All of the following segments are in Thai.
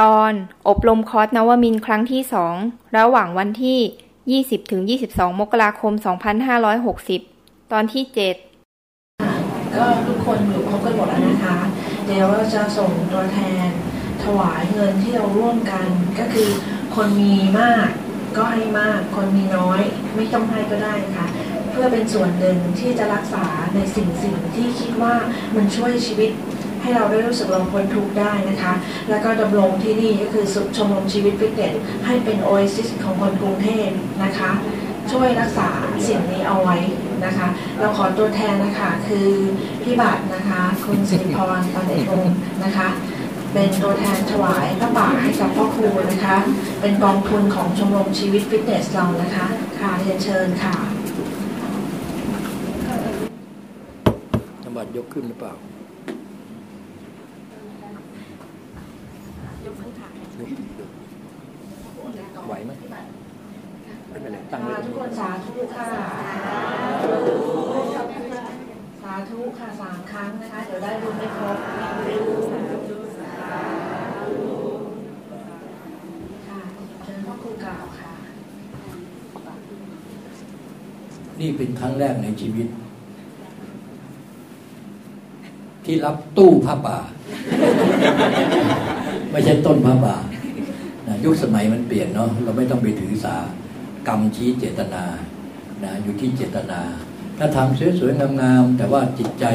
ตอนอบรมคอร์สนวมินครั้งที่สองระหว่างวันที่ 20ถึง22 มกราคม 2560 ตอนที่ 7 ก็ทุกคนอยู่ครบกันหมดแล้วนะคะ เดี๋ยวเราจะส่งตัวแทนถวายเงินที่เราร่วมกัน ก็คือคนมีมากก็ให้มาก คนมีน้อยไม่ต้องให้ก็ได้ค่ะ เพื่อเป็นส่วนหนึ่งที่จะรักษาในสิ่งสิ่งที่คิดว่ามันช่วยชีวิต ให้เราได้รู้สึกเราพ้นทุกข์ได้นะคะ แล้วก็ดำรงที่นี่ก็คือสุชมรมชีวิตฟิตเนสให้เป็นโอเอซิสของคนกรุงเทพนะคะ ช่วยรักษาสิ่งนี้เอาไว้นะคะ เราขอตัวแทนนะคะคือพี่บัตรนะคะ คุณสิริพรตันเอกงนะคะเป็นตัวแทนถวายพระป่าให้กับพ่อครูนะคะ เป็นกองทุนของชมรมชีวิตฟิตเนสเรานะคะ ค่ะเรียนเชิญค่ะบัตยกขึ้นหรือเปล่า ยกยกไหวไหมไม่เป็นไรตั้งไว้ ค่ะ ตรง ทุก นี้ คนสาธุ ค่ะ สาธุค่ะสามครั้งนะคะ เดี๋ยวได้บุญไม่ครบค่ะเชิญพ่อครูกล่าวค่ะ นี่เป็นครั้งแรกในชีวิต ที่รับตู้ผ้าป่า ไม่ใช่ต้นผ้าป่านะยุคสมัยมันเปลี่ยนเนาะเราไม่ต้องไปถือสากรรมชี้เจตนา นะอยู่ที่เจตนา ถ้าทำสวยๆงามๆแต่ว่าจิตใจ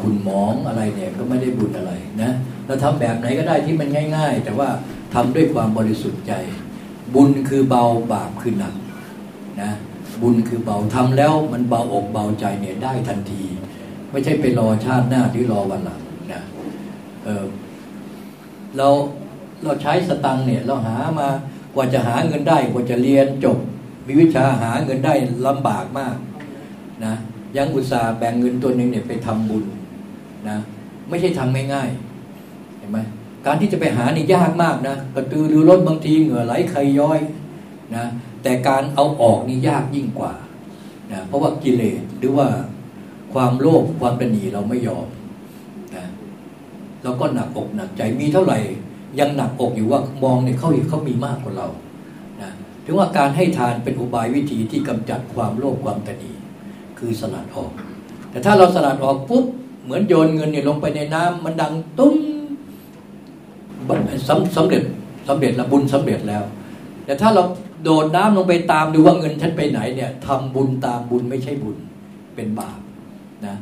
ขุนหมองอะไรเนี่ยก็ไม่ได้บุญอะไรนะเราทำแบบไหนก็ได้ที่มันง่าย ๆ แต่ว่าทำด้วยความบริสุทธิ์ใจ บุญคือเบาบาปคือหนักนะบุญคือเบาทำแล้วมันเบาอกเบาใจเนี่ยได้ทันที ไม่ใช่ไปรอชาติหน้าหรือรอวันหลังนะเออเราเราใช้สตังเนี่ยเราหามากว่าจะหาเงินได้กว่าจะเรียนจบ มีวิชาหาเงินได้ลำบากมากนะยังอุตส่าห์แบ่งเงินตัวหนึ่งเนี่ยไปทำบุญนะไม่ใช่ทำง่ายๆเห็นไหมการที่จะไปหานี่ยากมากนะกระตือรือร้นบางทีเหงื่อไหลใครย้อยนะแต่การเอาออกนี่ยากยิ่งกว่านะเพราะว่ากิเลสหรือว่าความโลภความประนีเราไม่ยอมนะเราก็หนักอกหนักใจมีเท่าไหร่ ยังหนักอกอยู่ว่ามองเนี่ยเขาเขามีมากกว่าเรา ถึงว่าการให้ทานเป็นอุบายวิธีที่กำจัดความโลภความตนีคือสลัดออก แต่ถ้าเราสลัดออกปุ๊บเหมือนโยนเงินเนี่ยลงไปในน้ำมันดังตุ้มสำสำเร็จสำเร็จละบุญสำเร็จแล้ว แต่ถ้าเราโดดน้ำลงไปตามดูว่าเงินฉันไปไหนเนี่ยทำบุญตามบุญไม่ใช่บุญเป็นบาปนะ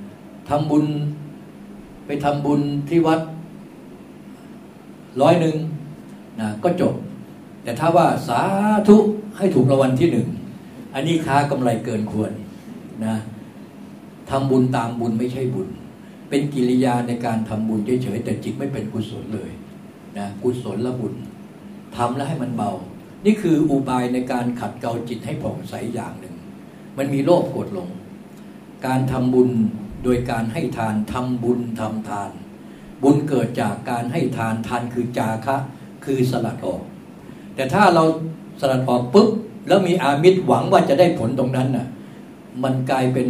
ทำบุญไปทำบุญที่วัดร้อยหนึ่งนะก็จบ แต่ถ้าว่าสาธุให้ถูกรางวัลที่หนึ่ง อันนี้ค้ากำไรเกินควรนะทำบุญตามบุญไม่ใช่บุญ เป็นกิริยาในการทำบุญเฉยๆแต่จิตไม่เป็นกุศลเลยนะกุศลละบุญทำแล้วให้มันเบา นี่คืออุบายในการขัดเกลาจิตให้ผ่องใสอย่างหนึ่ง มันมีโลภกดลง การทำบุญโดยการให้ทานทำบุญทำทาน บุญเกิดจากการให้ทานทานคือจาคะ คือสลัดออก แต่ถ้าเราสลัดออกปุ๊บ แล้วมีอามิตรหวังว่าจะได้ผลตรงนั้นน่ะ มันกลายเป็น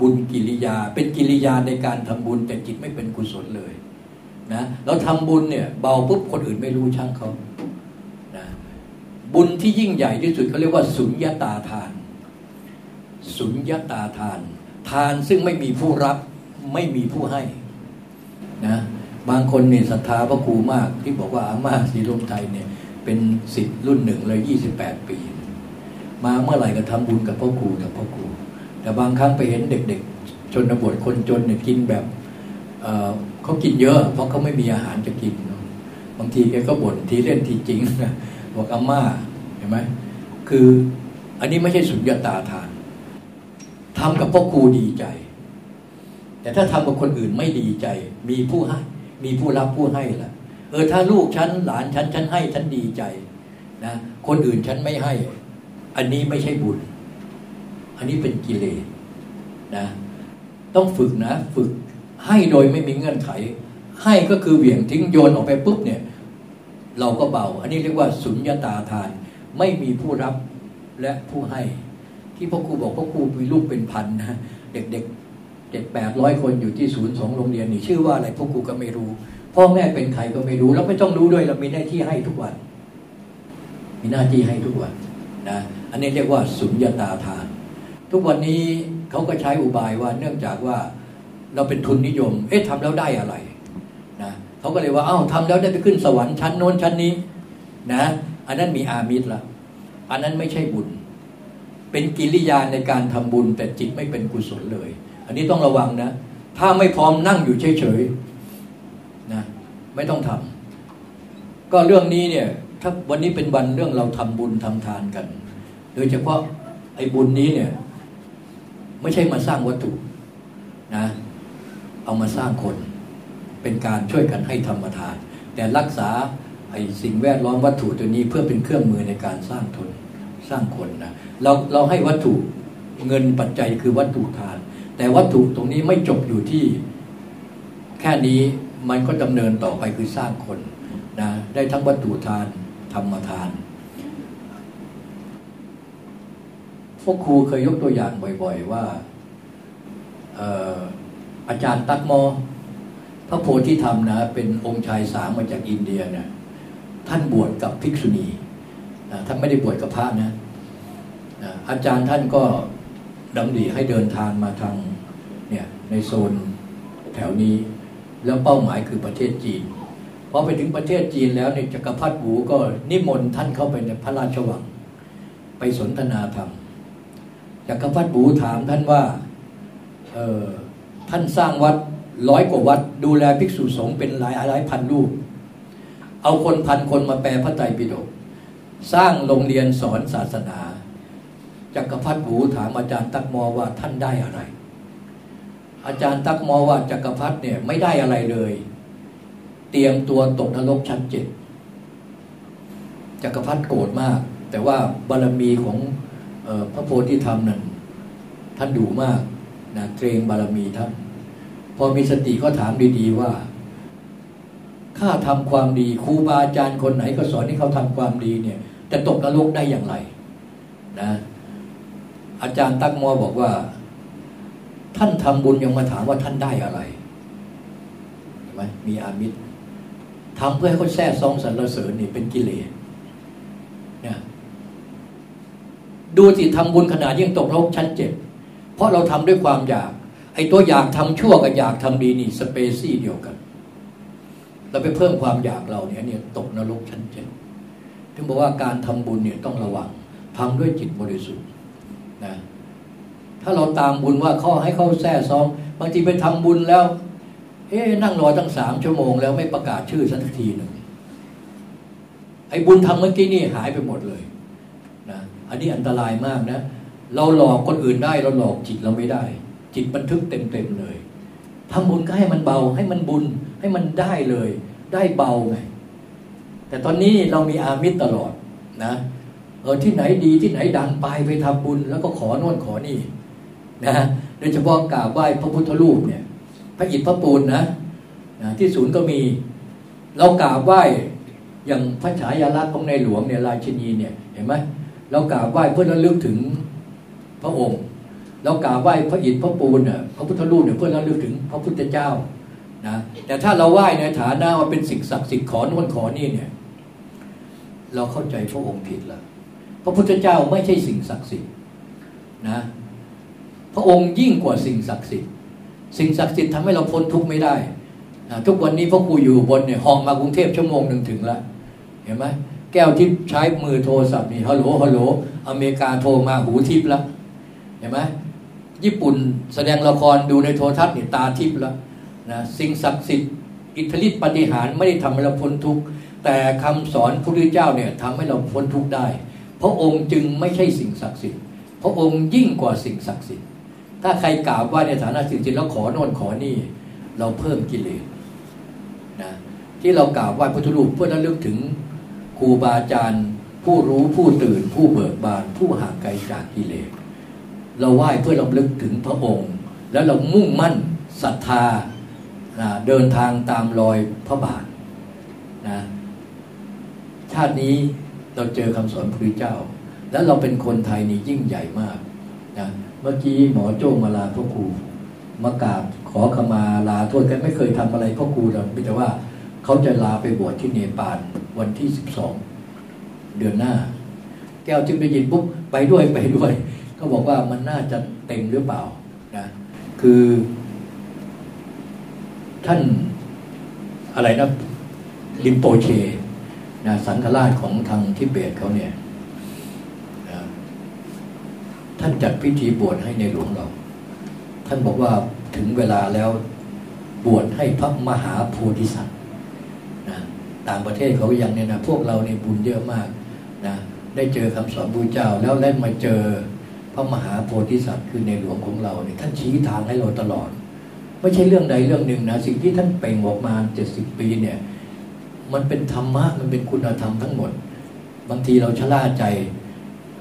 บุญกิริยา เป็นกิริยาในการทำบุญ แต่จิตไม่เป็นกุศลเลยนะเราทำบุญเนี่ย เบาปุ๊บคนอื่นไม่รู้ช่างเขานะบุญที่ยิ่งใหญ่ที่สุดเขาเรียกว่าสุญญาตาทาน สุญญาตาทาน ทานซึ่งไม่มีผู้รับไม่มีผู้ให้นะบางคนเนี่ยศรัทธาพระครูมากที่บอกว่าอาม่าศรีลมไทยเนี่ย เป็นสิทธิ์รุ่นหนึ่งเลยยี่สิบแปดปี มาเมื่อไหร่ก็ทำบุญกับพ่อครูกับพ่อครู แต่บางครั้งไปเห็นเด็กๆ ชนบทคนจนเนี่ยกินแบบเเขากินเยอะ เพราะเขาไม่มีอาหารจะกิน บางทีแกก็บ่นทีเล่นทีจริงบอกอาม่าเห็นไหมคืออันนี้ไม่ใช่สุญญตาทานทำกับพ่อครูดีใจ แต่ถ้าทำกับคนอื่นไม่ดีใจ มีผู้ให้ มีผู้รับผู้ให้ล่ะ เออถ้าลูกฉันหลานฉันฉันให้ฉันดีใจนะคนอื่นฉันไม่ให้ อันนี้ไม่ใช่บุญ อันนี้เป็นกิเลสนะต้องฝึกนะ ฝึกให้โดยไม่มีเงื่อนไข ให้ก็คือเหวี่ยงทิ้งโยนออกไปปุ๊บเนี่ย เราก็เบา อันนี้เรียกว่าสุญญตาทาน ไม่มีผู้รับและผู้ให้ ที่พ่อครูบอกพ่อครูมีลูกเป็นพันนะเด็กๆเจ็ดแปดร้อยคนอยู่ที่ศูนย์สองโรงเรียนนี่ชื่อว่าอะไรพ่อครูก็ไม่รู้ พ่อแม่เป็นใครก็ไม่รู้แล้วไม่ต้องรู้ด้วยเรามีหน้าที่ให้ทุกวัน มีหน้าที่ให้ทุกวันนะอันนี้เรียกว่าสุญญตาทาน ทุกวันนี้เขาก็ใช้อุบายว่าเนื่องจากว่าเราเป็นทุนนิยม เอ๊ะทำแล้วได้อะไรนะเขาก็เลยว่าเอ้าทำแล้วได้ไปขึ้นสวรรค์ชั้นโน้นชั้นนี้นะอันนั้นมีอามิตรละอันนั้นไม่ใช่บุญ เป็นกิริยาในการทำบุญ แต่จิตไม่เป็นกุศลเลย อันนี้ต้องระวังนะ ถ้าไม่พร้อมนั่งอยู่เฉยๆ ไม่ต้องทำก็เรื่องนี้เนี่ย ถ้าวันนี้เป็นวันเรื่องเราทำบุญทำทานกัน โดยเฉพาะไอ้บุญนี้เนี่ย ไม่ใช่มาสร้างวัตถุนะ เอามาสร้างคน เป็นการช่วยกันให้ธรรมทาน แต่รักษาไอ้สิ่งแวดล้อมวัตถุตัวนี้เพื่อเป็นเครื่องมือในการสร้างทนสร้างคนนะเราเราให้วัตถุเงินปัจจัยคือวัตถุทาน แต่วัตถุตรงนี้ไม่จบอยู่ที่แค่นี้ มันก็ดำเนินต่อไปคือสร้างคนนะได้ทั้งวัตถุทานธรรมทานพวกครูเคยยกตัวอย่างบ่อย ๆ ว่าอาจารย์ตักมอ พระโพธิธรรมนะ เป็นองค์ชายสามมาจากอินเดียเนะท่านบวชกับภิกษุณีท่านไม่ได้บวชกับพระนะอาจารย์ท่านก็ดำริให้เดินทางมาทางเนี่ยในโซนแถวนี้ แล้วเป้าหมายคือประเทศจีนพอไปถึงประเทศจีนแล้วเนี่ยจักรพรรดิหูก็นิมนต์ท่านเข้าไปในพระราชวัง ไปสนทนาธรรมจักรพรรดิหูถามท่านว่าเออท่านสร้างวัดร้อยกว่าวัด ดูแลภิกษุสงฆ์เป็นหลายหลายพันรูป เอาคนพันคนมาแปลพระไตรปิฎกสร้างโรงเรียนสอนศาสนาจักรพรรดิหูถามอาจารย์ตักมอว่าท่านได้อะไร อาจารย์ตักมอว่าจักรพรรดิเนี่ยไม่ได้อะไรเลย เตรียมตัวตกนรกชั้นเจ็ดจักรพรรดิโกรธมาก แต่ว่าบารมีของพระโพธิธรรมนั้นท่านดูมากนะเกรงบารมีท่านพอมีสติก็ถามดีๆว่าข้าทำความดีครูบาอาจารย์คนไหนก็สอนให้เขาทำความดีเนี่ยจะตกนรกได้อย่างไรนะอาจารย์ตักมอบอกว่า ท่านทำบุญยังมาถามว่าท่านได้อะไรเห็นไหมมีอามิตรทำเพื่อให้เขาแท้ซองสรรเสริญนี่เป็นกิเลสเนี่ยดูสิทำบุญขนาดยังตกนรกชั้นเจ็ดเพราะเราทำด้วยความอยาก ไอ้ตัวอยากทำชั่วกับอยากทำดีนี่สเปซี่เดียวกัน เราไปเพิ่มความอยากเราเนี่ยเนี่ยตกนรกชั้นเจ็ดถึงบอกว่าการทำบุญเนี่ยต้องระวังทำด้วยจิตบริสุทธิ์นะ ถ้าเราตามบุญว่าเขาให้เขาแท้ซอง บางทีไปทำบุญแล้ว เอ๊นั่งรอตั้งสามชั่วโมงแล้วไม่ประกาศชื่อสักทีหนึ่งไอ้บุญทำเมื่อกี้นี่หายไปหมดเลยนะอันนี้อันตรายมากนะ เราหลอกคนอื่นได้เราหลอกจิตเราไม่ได้ จิตบันทึกเต็มๆเลยทำบุญก็ให้มันเบาให้มันบุญให้มันได้เลย ได้เบาไงแต่ตอนนี้เรามีอามิตรตลอดนะเออที่ไหนดีที่ไหนดังไปไปทำบุญ แล้วก็ขอโน่นขอนี่ นะโดยเฉพาะกราบไหว้พระพุทธรูปเนี่ยพระอิฐพระปูนนะนะที่ศูนย์ก็มี เรากราบไหว้อย่างพระฉายาลักษณ์ของในหลวงเนี่ยราชินีเนี่ยเห็นไหมเรากราบไหว้เพื่อระลึกถึงพระองค์ เรากราบไหว้พระอิฐพระปูนเนี่ยพระพุทธรูปเนี่ยเพื่อระลึกถึงพระพุทธเจ้านะแต่ถ้าเราไหว้ในฐานะว่าเป็นสิ่งศักดิ์สิทธิ์ขอโน่นขอนี่เนี่ย เราเข้าใจพระองค์ผิดล้วพระพุทธเจ้าไม่ใช่สิ่งศักดิ์สิทธิ์นะ พระองค์ยิ่งกว่าสิ่งศักดิ์สิทธิ์ สิ่งศักดิ์สิทธิ์ทำให้เราพ้นทุกข์ไม่ได้ทุกวันนี้พ่อครูอยู่บนเนี่ยห้องมากรุงเทพชั่วโมงหนึ่งถึงแล้วเห็นไหมแก้วทิพย์ใช้มือโทรศัพท์นี่ฮัลโหลฮัลโหลอเมริกาโทรมาหูทิพย์แล้วเห็นไหมญี่ปุ่นแสดงละครดูในโทรทัศน์นี่ตาทิพย์แล้วนะสิ่งศักดิ์สิทธิ์อิทธิฤทธิปฏิหารไม่ได้ทำให้เราพ้นทุกข์แต่คำสอนพระพุทธเจ้าเนี่ยทำให้เราพ้นทุกข์ได้ พระองค์จึงไม่ใช่สิ่งศักดิ์สิทธิ์พระองค์ยิ่งกว่าสิ่งศักดิ์สิทธิ์ ถ้าใครกล่าวว่าในฐานะสิ่งศักดิ์สิทธิ์แล้วขอโน่นขอนี่ เราเพิ่มกิเลสนะที่เรากล่าวว่าพุทธรูปเพื่อระลึกถึงครูบาอาจารย์ ผู้รู้ผู้ตื่น ผู้เบิกบาน ผู้ห่างไกลจากกิเลสเราไหว้เพื่อเราลึกถึงพระองค์ แล้วเรามุ่งมั่นศรัทธาเดินทางตามรอยพระบาทนะชาตินี้เราเจอคำสอนพระพุทธเจ้า แล้วเราเป็นคนไทยนี่ยิ่งใหญ่มากนะ เมื่อกี้หมอโจ้มาลาพ่อครูมากราบขอขมาลาโทษกันไม่เคยทำอะไรพ่อครูเราแต่ว่าเขาจะลาไปบวชที่เนปาลวันที่สิบสองเดือนหน้า แก้วจึงได้ยินปุ๊บไปด้วยไปด้วยเขาบอกว่ามันน่าจะเต็มหรือเปล่านะคือ ท่านอะไรนะลิมโปเชนะสังฆราชของทางทิเบตเขาเนี่ยนะ ท่านจัดพิธีบวชให้ในหลวงเรา ท่านบอกว่าถึงเวลาแล้วบวชให้พระมหาโพธิสัตว์นะต่างประเทศเขาอย่างเนี่ยนะพวกเราเนี่ยบุญเยอะมากนะได้เจอคำสอนพระเจ้าแล้วได้มาเจอพระมหาโพธิสัตว์คือในหลวงของเราเนี่ยท่านชี้ทางให้เราตลอด ไม่ใช่เรื่องใดเรื่องหนึ่งนะสิ่งที่ท่านเป่งออกมาเจ็ดสิบปีเนี่ย มันเป็นธรรมะมันเป็นคุณธรรมทั้งหมด บางทีเราชะล่าใจ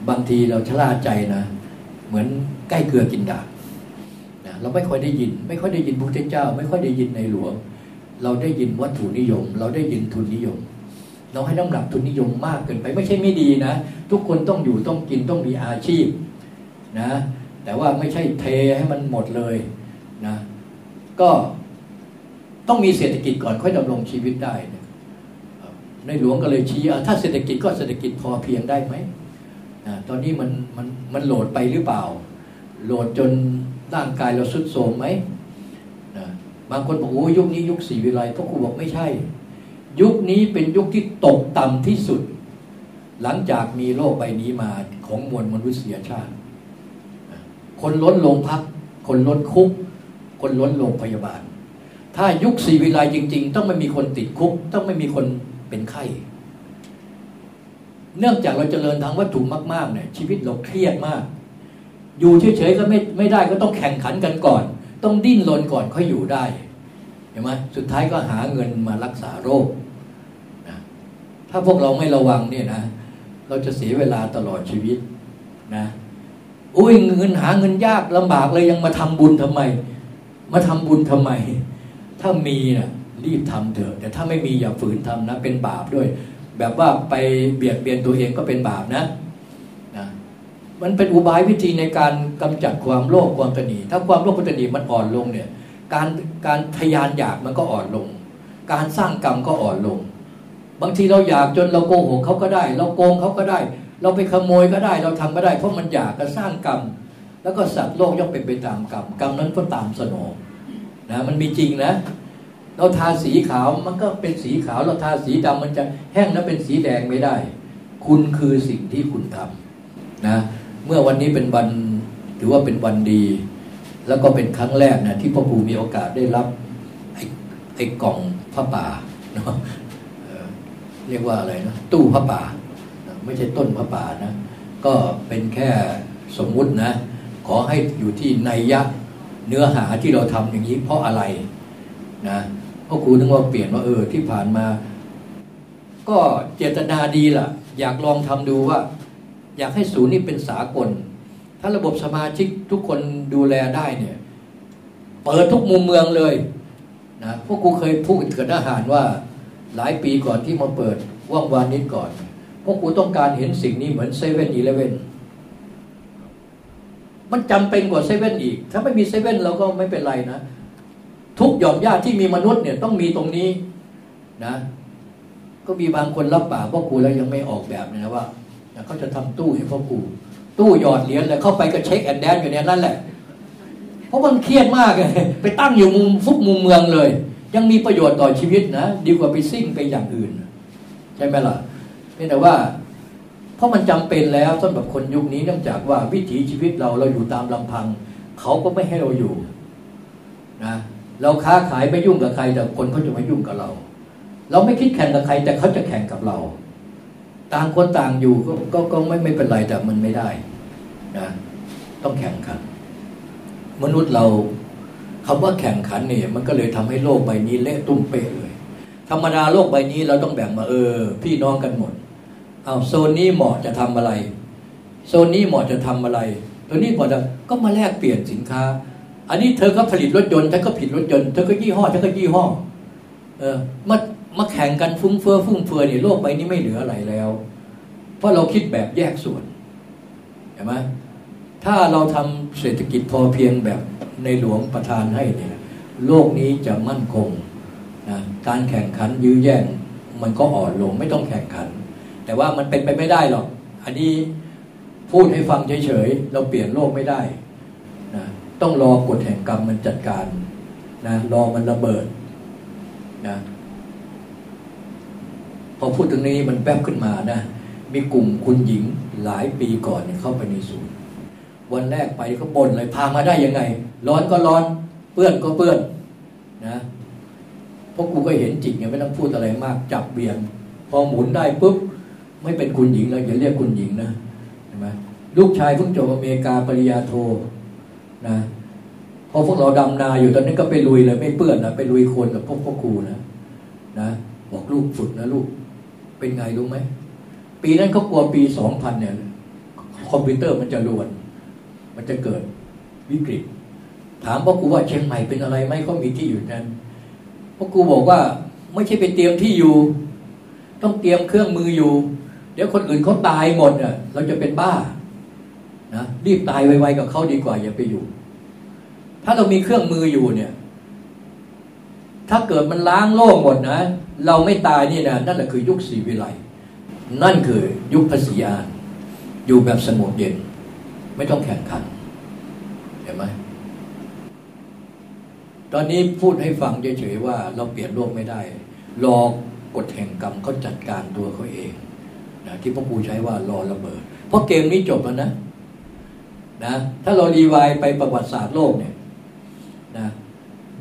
บางทีเราชะล่าใจนะ เหมือนใกล้เกลือกินดาบนะเราไม่ค่อยได้ยิน ไม่ค่อยได้ยินพระพุทธเจ้า ไม่ค่อยได้ยินในหลวง เราได้ยินวัตถุนิยม เราได้ยินทุนนิยม เราให้น้ำหนักทุนนิยมมากเกินไปไม่ใช่ไม่ดีนะ ทุกคนต้องอยู่ต้องกินต้องมีอาชีพนะ แต่ว่าไม่ใช่เทให้มันหมดเลยนะ ก็ต้องมีเศรษฐกิจก่อนค่อยดำรงชีวิตได้นะในหลวงก็เลยชี้ถ้าเศรษฐกิจก็เศรษฐกิจพอเพียงได้ไหม ตอนนี้มันมันมันโหลดไปหรือเปล่า โหลดจนร่างกายเราสุดโทรมไหมนะบางคนบอกโอ้ยุคนี้ยุคสีวิไลพวกครูบอกไม่ใช่ ยุคนี้เป็นยุคที่ตกต่ำที่สุด หลังจากมีโลกใบนี้มาของมวลมนุษยชาติ คนล้นลงพัก คนล้นคุก คนล้นโรงพยาบาล ถ้ายุคสีวิไลจริง ๆ ต้องไม่มีคนติดคุก ต้องไม่มีคนเป็นไข้ เนื่องจากเราจเจริญทางวัตถุมากๆเนี่ยชีวิตเราเครียดมาก อยู่เฉยๆก็ไม่ไม่ได้ก็ต้องแข่งขันกันก่อน ต้องดิ้นรนก่อนค่อยอยู่ได้เห็นไหมสุดท้ายก็หาเงินมารักษาโรคนะถ้าพวกเราไม่ระวังเนี่ยนะเราจะเสียเวลาตลอดชีวิตนะอุ้ยเงินหาเงินยากลำบากเลยยังมาทำบุญทำไม มาทำบุญทำไม ถ้ามีนะรีบทำเถอะแต่ถ้าไม่มีอย่าฝืนทำนะ เป็นบาปด้วย แบบว่าไปเบียดเบียนตัวเองก็เป็นบาปนะนะมันเป็นอุบายวิธีในการกำจัดความโลภความตนีถ้าความโลภความตนีมันอ่อนลงเนี่ยการการทยานอยากมันก็อ่อนลง การสร้างกรรมก็อ่อนลง บางทีเราอยากจนเราโกหกเขาก็ได้ เราโกงเขาก็ได้ เราไปขโมยก็ได้ เราทำก็ได้ เพราะมันอยากก็สร้างกรรม แล้วก็สัตว์โลกย่อมเป็นไปตามกรรมกรรมนั้นก็ตามสนองนะมันมีจริงนะ เราทาสีขาวมันก็เป็นสีขาว เราทาสีดำมันจะแห้งแล้วเป็นสีแดงไม่ได้ คุณคือสิ่งที่คุณทำนะเมื่อวันนี้เป็นวันถือว่าเป็นวันดี แล้วก็เป็นครั้งแรกนะที่พ่อครูมีโอกาสได้รับไอ้ไอ้กล่องพระป่าเนาะเรียกว่าอะไรนะตู้พระป่า ไม่ใช่ต้นพระป่านะ ก็เป็นแค่สมมุตินะ ขอให้อยู่ที่ในยักษ์เนื้อหาที่เราทำอย่างนี้เพราะอะไรนะ พ่อครูนึกว่าเปลี่ยนว่าเออที่ผ่านมา ก็เจตนาดีล่ะ อยากลองทำดูว่า อยากให้ศูนย์นี่เป็นสากล ถ้าระบบสมาชิกทุกคนดูแลได้เนี่ย เปิดทุกมุมเมืองเลยนะพวกครูเคยพูดกับทหารว่า หลายปีก่อนที่มาเปิดว่างวานนิดก่อนพวกครูต้องการเห็นสิ่งนี้เหมือนเซเว่นอีเลเว่นมันจำเป็นกว่าเซเว่นอีก ถ้าไม่มีเซเว่นเราก็ไม่เป็นไรนะ ทุกหย่อมญ้าที่มีมนุษย์เนี่ยต้องมีตรงนี้นะ ก็มีบางคนรับปากพ่อครูแล้วยังไม่ออกแบบเนะว่าเขาจะทำตู้ให้พ่อครูตู้หยอดเหรียญเลยเข้าไปก็เช็คแอนแดนอยู่เนี่ยนั่นแหละ เพราะมันเครียดมากเลยไปตั้งอยู่มุมฟุกมุมเมืองเลย ยังมีประโยชน์ต่อชีวิตนะดีกว่าไปซิ่งไปอย่างอื่น ใช่ไหมล่ะเพียงแต่ว่า เพราะมันจำเป็นแล้วสำหรับคนยุคนี้เนื่องจากว่าวิถีชีวิตเราเราอยู่ตามลำพัง เขาก็ไม่ให้เราอยู่นะ เราค้าขายไม่ยุ่งกับใคร แต่คนเขาจะมายุ่งกับเรา เราไม่คิดแข่งกับใคร แต่เขาจะแข่งกับเรา ต่างคนต่างอยู่ก็ก็ก็ไม่ไม่เป็นไรแต่มันไม่ได้นะต้องแข่งขัน มนุษย์เราคำว่าแข่งขันเนี่ยมันก็เลยทำให้โลกใบนี้เละตุ้มเป๊ะเลย ธรรมดาโลกใบนี้เราต้องแบ่งมาเออ พี่น้องกันหมดเอาโซนนี้เหมาะจะทำอะไร โซนนี้เหมาะจะทำอะไร ตัวนี้เหมาะจะก็มาแลกเปลี่ยนสินค้า อันนี้เธอก็ผลิตรถยนต์ฉันก็ผิดรถยนต์เธอก็ยี่ห้อฉันก็ยี่ห้อ เออมามาแข่งกันฟุ้งเฟ้อฟุ้งเฟือเนี่ยโลกใบนี้ไม่เหลืออะไรแล้ว เพราะเราคิดแบบแยกส่วนเห็นไหมถ้าเราทำเศรษฐกิจพอเพียงแบบในหลวงประทานให้เนี่ยโลกนี้จะมั่นคงนะการแข่งขันยื้อแย่งมันก็อ่อนลงไม่ต้องแข่งขัน แต่ว่ามันเป็นไปไม่ได้หรอก อันนี้พูดให้ฟังเฉยๆ เราเปลี่ยนโลกไม่ได้นะ ต้องรอกฎแห่งกรรมมันจัดการนะรอมันระเบิดนะพอพูดตรงนี้มันแป๊บขึ้นมานะ มีกลุ่มคุณหญิงหลายปีก่อนเข้าไปในศูนย์วันแรกไปก็บ่นเลยพามาได้ยังไง ร้อนก็ร้อนเปื้อนก็เปื้อนนะพราะกูก็เห็นจริงไงไม่ต้องพูดอะไรมาก จับเบี่ยง พอหมุนได้ปุ๊บไม่เป็นคุณหญิงแล้วอย่าเรียกคุณหญิงนะใช่ไหมลูกชายเพิ่งจบอเมริกาปริญญาโท นะพอพวกเราดำนาอยู่ตอนนี้ก็ไปลุยเลย ไม่เปื้อนนะไปลุยคนกับพวกพ่อครูนะนะบอกลูกฝึกนะลูก เป็นไงรู้ไหมปีนั้นเขากลัวปีสองพันเนี่ยคอมพิวเตอร์มันจะรวน มันจะเกิดวิกฤต ถามพ่อครูว่าเชียงใหม่เป็นอะไรไหมเขามีที่อยู่นั้นพ่อครูบอกว่าไม่ใช่ไปเตรียมที่อยู่ ต้องเตรียมเครื่องมืออยู่ เดี๋ยวคนอื่นเขาตายหมดอะเราจะเป็นบ้า นะรีบตายไวๆกับเขาดีกว่า อย่าไปอยู่ ถ้าเรามีเครื่องมืออยู่เนี่ย ถ้าเกิดมันล้างโลกหมดนะ เราไม่ตายนี่นะนั่นแหละคือยุคสีวิไลนั่นคือยุคภาษีอานอยู่แบบสงบเย็น ไม่ต้องแข่งขันเห็นไหมตอนนี้พูดให้ฟังเฉยๆว่า เราเปลี่ยนโลกไม่ได้ รอกฎแห่งกรรมเขาจัดการตัวเขาเองนะที่พ่อครูใช้ว่ารอระเบิด เพราะเกมนี้จบแล้วนะ นะถ้าเรารีวายไปประวัติศาสตร์โลกเนี่ยนะ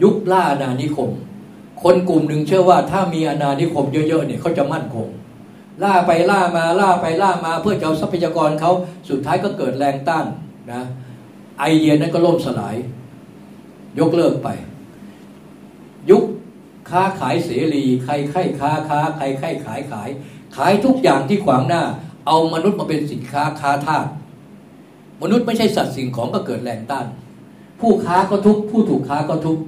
ยุคล่าอาณานิคม คนกลุ่มหนึ่งเชื่อว่าถ้ามีอาณานิคมเยอะๆเนี่ยเขาจะมั่นคง ล่าไปล่ามาล่าไปล่ามาเพื่อจะเอาทรัพยากรเขาสุดท้ายก็เกิดแรงต้านนะไอเดียนั้นก็ล่มสลาย ยกเลิกไป ยุคค้าขายเสรี ใครใครค้าค้าใครใครขายขาย ขายทุกอย่างที่ขวางหน้า เอามนุษย์มาเป็นสินค้าค้าทาส มนุษย์ไม่ใช่สัตว์สิ่งของก็เกิดแรงต้าน ผู้ค้าก็ทุกผู้ถูกค้าก็ทุก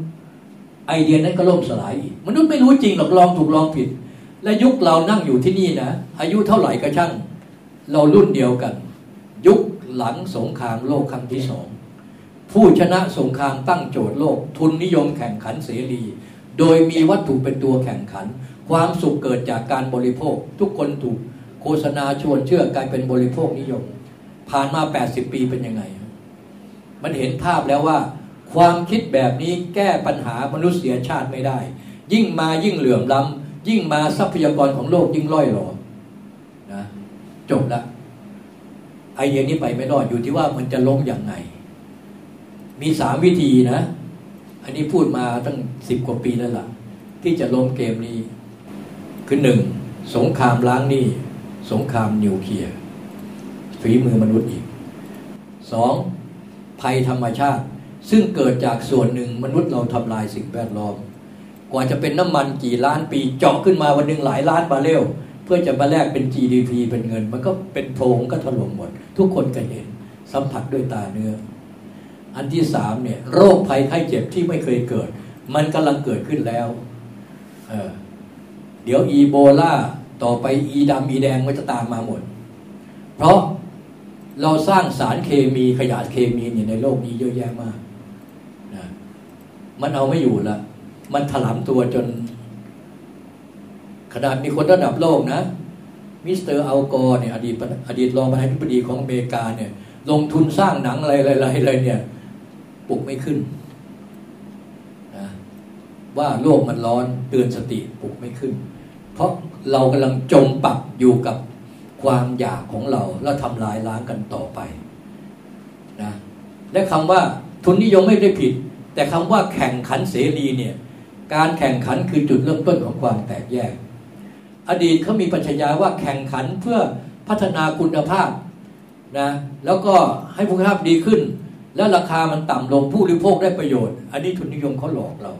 ไอเดียนั้นก็ล่มสลายอีกมนุษย์ไม่รู้จริงหรอกลองถูกลองผิด และยุคเรานั่งอยู่ที่นี่นะอายุเท่าไหร่ก็ช่าง เรารุ่นเดียวกัน ยุคหลังสงครามโลกครั้งที่สองผู้ชนะสงครามตั้งโจทย์โลก ทุนนิยมแข่งขันเสรี โดยมีวัตถุเป็นตัวแข่งขัน ความสุขเกิดจากการบริโภค ทุกคนถูกโฆษณาชวนเชื่อกลายเป็นบริโภคนิยม ผ่านมา 80 ปีเป็นยังไง มันเห็นภาพแล้วว่า ความคิดแบบนี้แก้ปัญหามนุษยชาติไม่ได้ ยิ่งมายิ่งเหลื่อมล้ำยิ่งมาทรัพยากรของโลกยิ่งล่อยหลอนะจบละไอเดียนี้ไปไม่รอดอยู่ที่ว่ามันจะล้มอย่างไง มีสามวิธีนะ อันนี้พูดมาตั้งสิบกว่าปีแล้วล่ะ ที่จะล้มเกมนี้ คือหนึ่งสงครามล้างหนี่สงครามนิวเคลียร์ ฝีมือมนุษย์อีกสองภัยธรรมชาติ ซึ่งเกิดจากส่วนหนึ่งมนุษย์เราทำลายสิ่งแวดล้อม กว่าจะเป็นน้ำมันกี่ล้านปีเจาะขึ้นมาวันหนึ่งหลายล้านบาเรลเพื่อจะมาแลกเป็น GDP เป็นเงิน มันก็เป็นโพรงก็ถล่มหมด ทุกคนก็เห็นสัมผัสด้วยตาเนื้อ อันที่สามเนี่ยโรคภัยไข้เจ็บที่ไม่เคยเกิด มันกำลังเกิดขึ้นแล้วเดี๋ยวอีโบลาต่อไปอีดำอีแดงมันจะตามมาหมด เพราะ เราสร้างสารเคมีขยะเคมีเนี่ยในโลกนี้เยอะแยะมากนะมันเอาไม่อยู่ละมันถลำตัวจน ขนาดมีคนระดับโลกนะ มิสเตอร์อัลกอร์เนี่ยอดีตอดีตรองประธานาธิบดีของอเมริกาเนี่ย ลงทุนสร้างหนังอะไรอะไรอะไรเนี่ยปลุกไม่ขึ้นนะว่าโลกมันร้อนเตือนสติปลุกไม่ขึ้น เพราะเรากำลังจมปักอยู่กับ ความอยากของเราแล้วทำลายล้างกันต่อไปนะและคำว่าทุนนิยมไม่ได้ผิด แต่คำว่าแข่งขันเสรีเนี่ยการแข่งขันคือจุดเริ่มต้นของความแตกแยก อดีตเขามีปัญญาว่าแข่งขันเพื่อพัฒนาคุณภาพนะแล้วก็ให้คุณภาพดีขึ้น แล้วราคามันต่ำลงผู้บริโภคได้ประโยชน์ อันนี้ทุนนิยมเขาหลอกเรา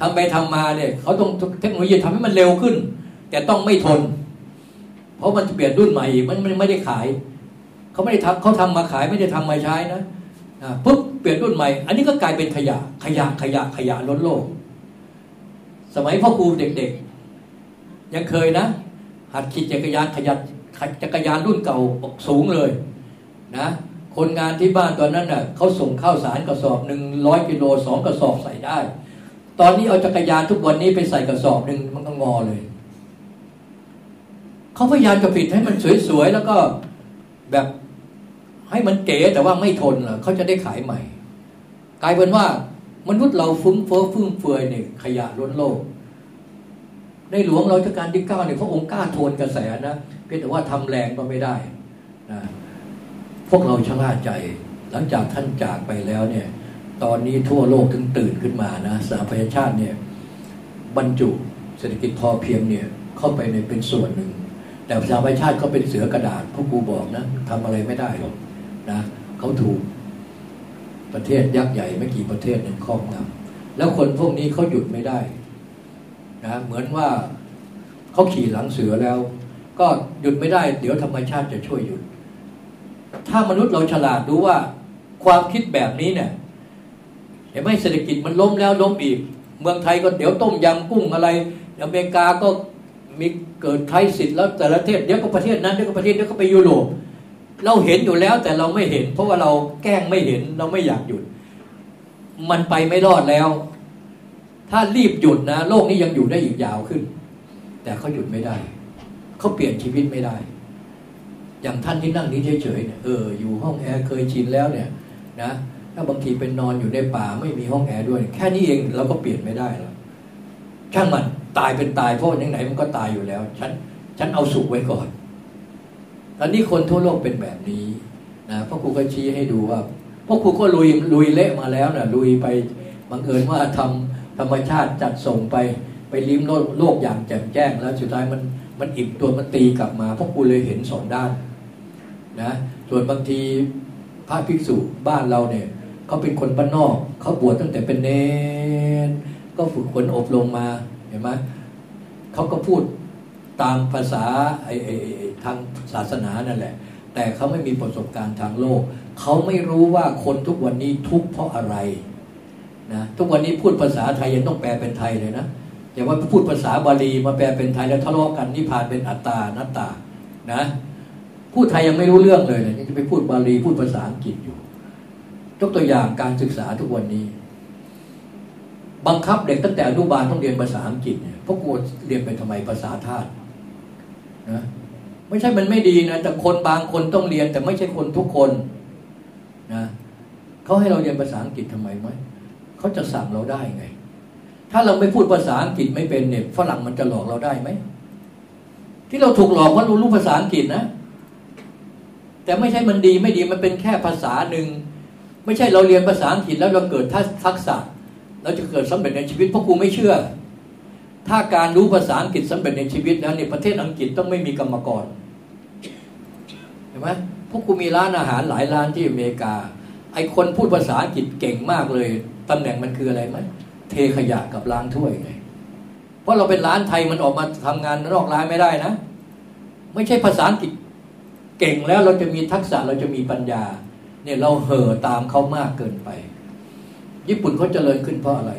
ทำไปทำมาเนี่ยเขาต้องเทคโนโลยีทำให้มันเร็วขึ้น แต่ต้องไม่ทน เพราะมันจะเปลี่ยนรุ่นใหม่มันไม่ได้ขาย เขาไม่ได้ทำเขาทำมาขายไม่ได้ทำมาใช้นะปุ๊บเปลี่ยนรุ่นใหม่ อันนี้ก็กลายเป็นขยะ ขยะ ขยะ ขยะล้นโลก สมัยพ่อครูเด็กๆ ยังเคยนะ หัดขี่จักรยานขยันจักรยานรุ่นเก่าสูงเลยนะ คนงานที่บ้านตอนนั้นน่ะเขาส่งข้าวสารกระสอบหนึ่งร้อยกิโลสองกระสอบใส่ได้ ตอนนี้เอาจักรยานทุกวันนี้ไปใส่กระสอบหนึ่งมันก็งอเลย เขาพยายามจะปิดให้มันสวยๆแล้วก็แบบให้มันเก๋แต่ว่าไม่ทนเหรอเขาจะได้ขายใหม่ กลายเป็นว่า มนุษย์เราฟุ้งเฟ้อฟุ้งเฟือยเนี่ยขยะล้นโลก ในหลวงเราชการที่เก้าเนี่ยพระองค์กล้าทนกระแสนะเพียงแต่ว่าทำแรงก็ไม่ได้นะพวกเราชะล่าใจ หลังจากท่านจากไปแล้วเนี่ย ตอนนี้ทั่วโลกถึงตื่นขึ้นมานะสหประชาชาติเนี่ย บรรจุเศรษฐกิจพอเพียงเนี่ยเข้าไปในเป็นส่วนหนึ่ง แต่สหประชาชาติเขาเป็นเสือกระดาษพ่อครูบอกนะทำอะไรไม่ได้หรอกนะเขาถูกประเทศยักษ์ใหญ่ไม่กี่ประเทศหนึ่งครอบงำแล้วคนพวกนี้เขาหยุดไม่ได้นะเหมือนว่าเขาขี่หลังเสือแล้ว ก็หยุดไม่ได้ เดี๋ยวธรรมชาติจะช่วยหยุด ถ้ามนุษย์เราฉลาดรู้ว่า ความคิดแบบนี้เนี่ยเห็นไหมเศรษฐกิจมันล้มแล้วล้มอีก เมืองไทยก็เดี๋ยวต้มยำกุ้งอะไร อเมริกาก็ มีเกิดไทยสิทธิ์แล้วแต่ละประเทศเดี๋ยวก็ประเทศนั้นเดี๋ยวก็ประเทศเดี๋ยวก็ไปยุโรปเราเห็นอยู่แล้วแต่เราไม่เห็น เพราะว่าเราแกล้งไม่เห็นเราไม่อยากหยุด มันไปไม่รอดแล้ว ถ้ารีบหยุดนะ โลกนี้ยังอยู่ได้อีกยาวขึ้น แต่เขาหยุดไม่ได้เขาเปลี่ยนชีวิตไม่ได้ อย่างท่านที่นั่งนี้เฉยๆเนี่ยเอออยู่ห้องแอร์เคยชินแล้วเนี่ยนะถ้าบางทีเป็นนอนอยู่ในป่าไม่มีห้องแอร์ด้วย แค่นี้เองเราก็เปลี่ยนไม่ได้แล้วช่างมัน ตายเป็นตายเพราะยังไหนมันก็ตายอยู่แล้ว ฉัน ฉันเอาสุขไว้ก่อนตอนนี้คนทั่วโลกเป็นแบบนี้นะพ่อครูก็ชี้ให้ดูว่าพ่อครูก็ลุยลุยเละมาแล้วนะลุยไปบังเอิญว่าทำธรรมชาติจัดส่งไปไปลิ้มโลกโลกอย่างแจ่มแจ้ง แล้วสุดท้ายมันมันอิ่มตัวมันตีกลับมาพ่อครูเลยเห็นสองด้านนะส่วนบางทีพระภิกษุบ้านเราเนี่ยเขาเป็นคนบ้านนอกเขาบวชตั้งแต่เป็นเนนก็ฝึกฝนอบรมมา เห็นไหมเขาก็พูดตามภาษาไอ้ทางศาสนานั่นแหละ แต่เขาไม่มีประสบการณ์ทางโลก เขาไม่รู้ว่าคนทุกวันนี้ทุกเพราะอะไรนะทุกวันนี้พูดภาษาไทยยังต้องแปลเป็นไทยเลยนะอย่าว่าพูดภาษาบาลีมาแปลเป็นไทยแล้วทะเลาะกันนิพพานเป็นอัตตานัตตานะพูดไทยยังไม่รู้เรื่องเลยเนี่ยจะไปพูดบาลีพูดภาษาอังกฤษอยู่ยกตัวอย่างการศึกษาทุกวันนี้ บังคับเด็กตั้งแต่อนุบาลต้องเรียนภาษาอังกฤษเนี่ยพวกกูเรียนไปทำไมภาษาธาตุนะไม่ใช่มันไม่ดีนะแต่คนบางคนต้องเรียน แต่ไม่ใช่คนทุกคนนะเขาให้เราเรียนภาษาอังกฤษทำไมไหมเขาจะสั่งเราได้ไง ถ้าเราไม่พูดภาษาอังกฤษไม่เป็นเนี่ยฝรั่งมันจะหลอกเราได้ไหมที่เราถูกหลอกเพราะเรารู้ภาษาอังกฤษนะแต่ไม่ใช่มันดีไม่ดีมันเป็นแค่ภาษาหนึ่งไม่ใช่เราเรียนภาษาอังกฤษแล้วเราเกิดทักษะ เราจะเกิดสำเร็จในชีวิตเพราะกูไม่เชื่อ ถ้าการรู้ภาษาอังกฤษสำเร็จในชีวิตแล้วเนี่ยประเทศอังกฤษต้องไม่มีกรรมกรเห็นไหมพวกกูมีร้านอาหารหลายร้านที่อเมริกา ไอคนพูดภาษาอังกฤษเก่งมากเลยตำแหน่งมันคืออะไรไหมเทขยะกับล้างถ้วยไงเพราะเราเป็นร้านไทยมันออกมาทำงานนอกร้านไม่ได้นะ ไม่ใช่ภาษาอังกฤษเก่งแล้วเราจะมีทักษะเราจะมีปัญญาเนี่ยเราเห่อตามเขามากเกินไป ญี่ปุ่นเขาเจริญขึ้นเพราะอะไร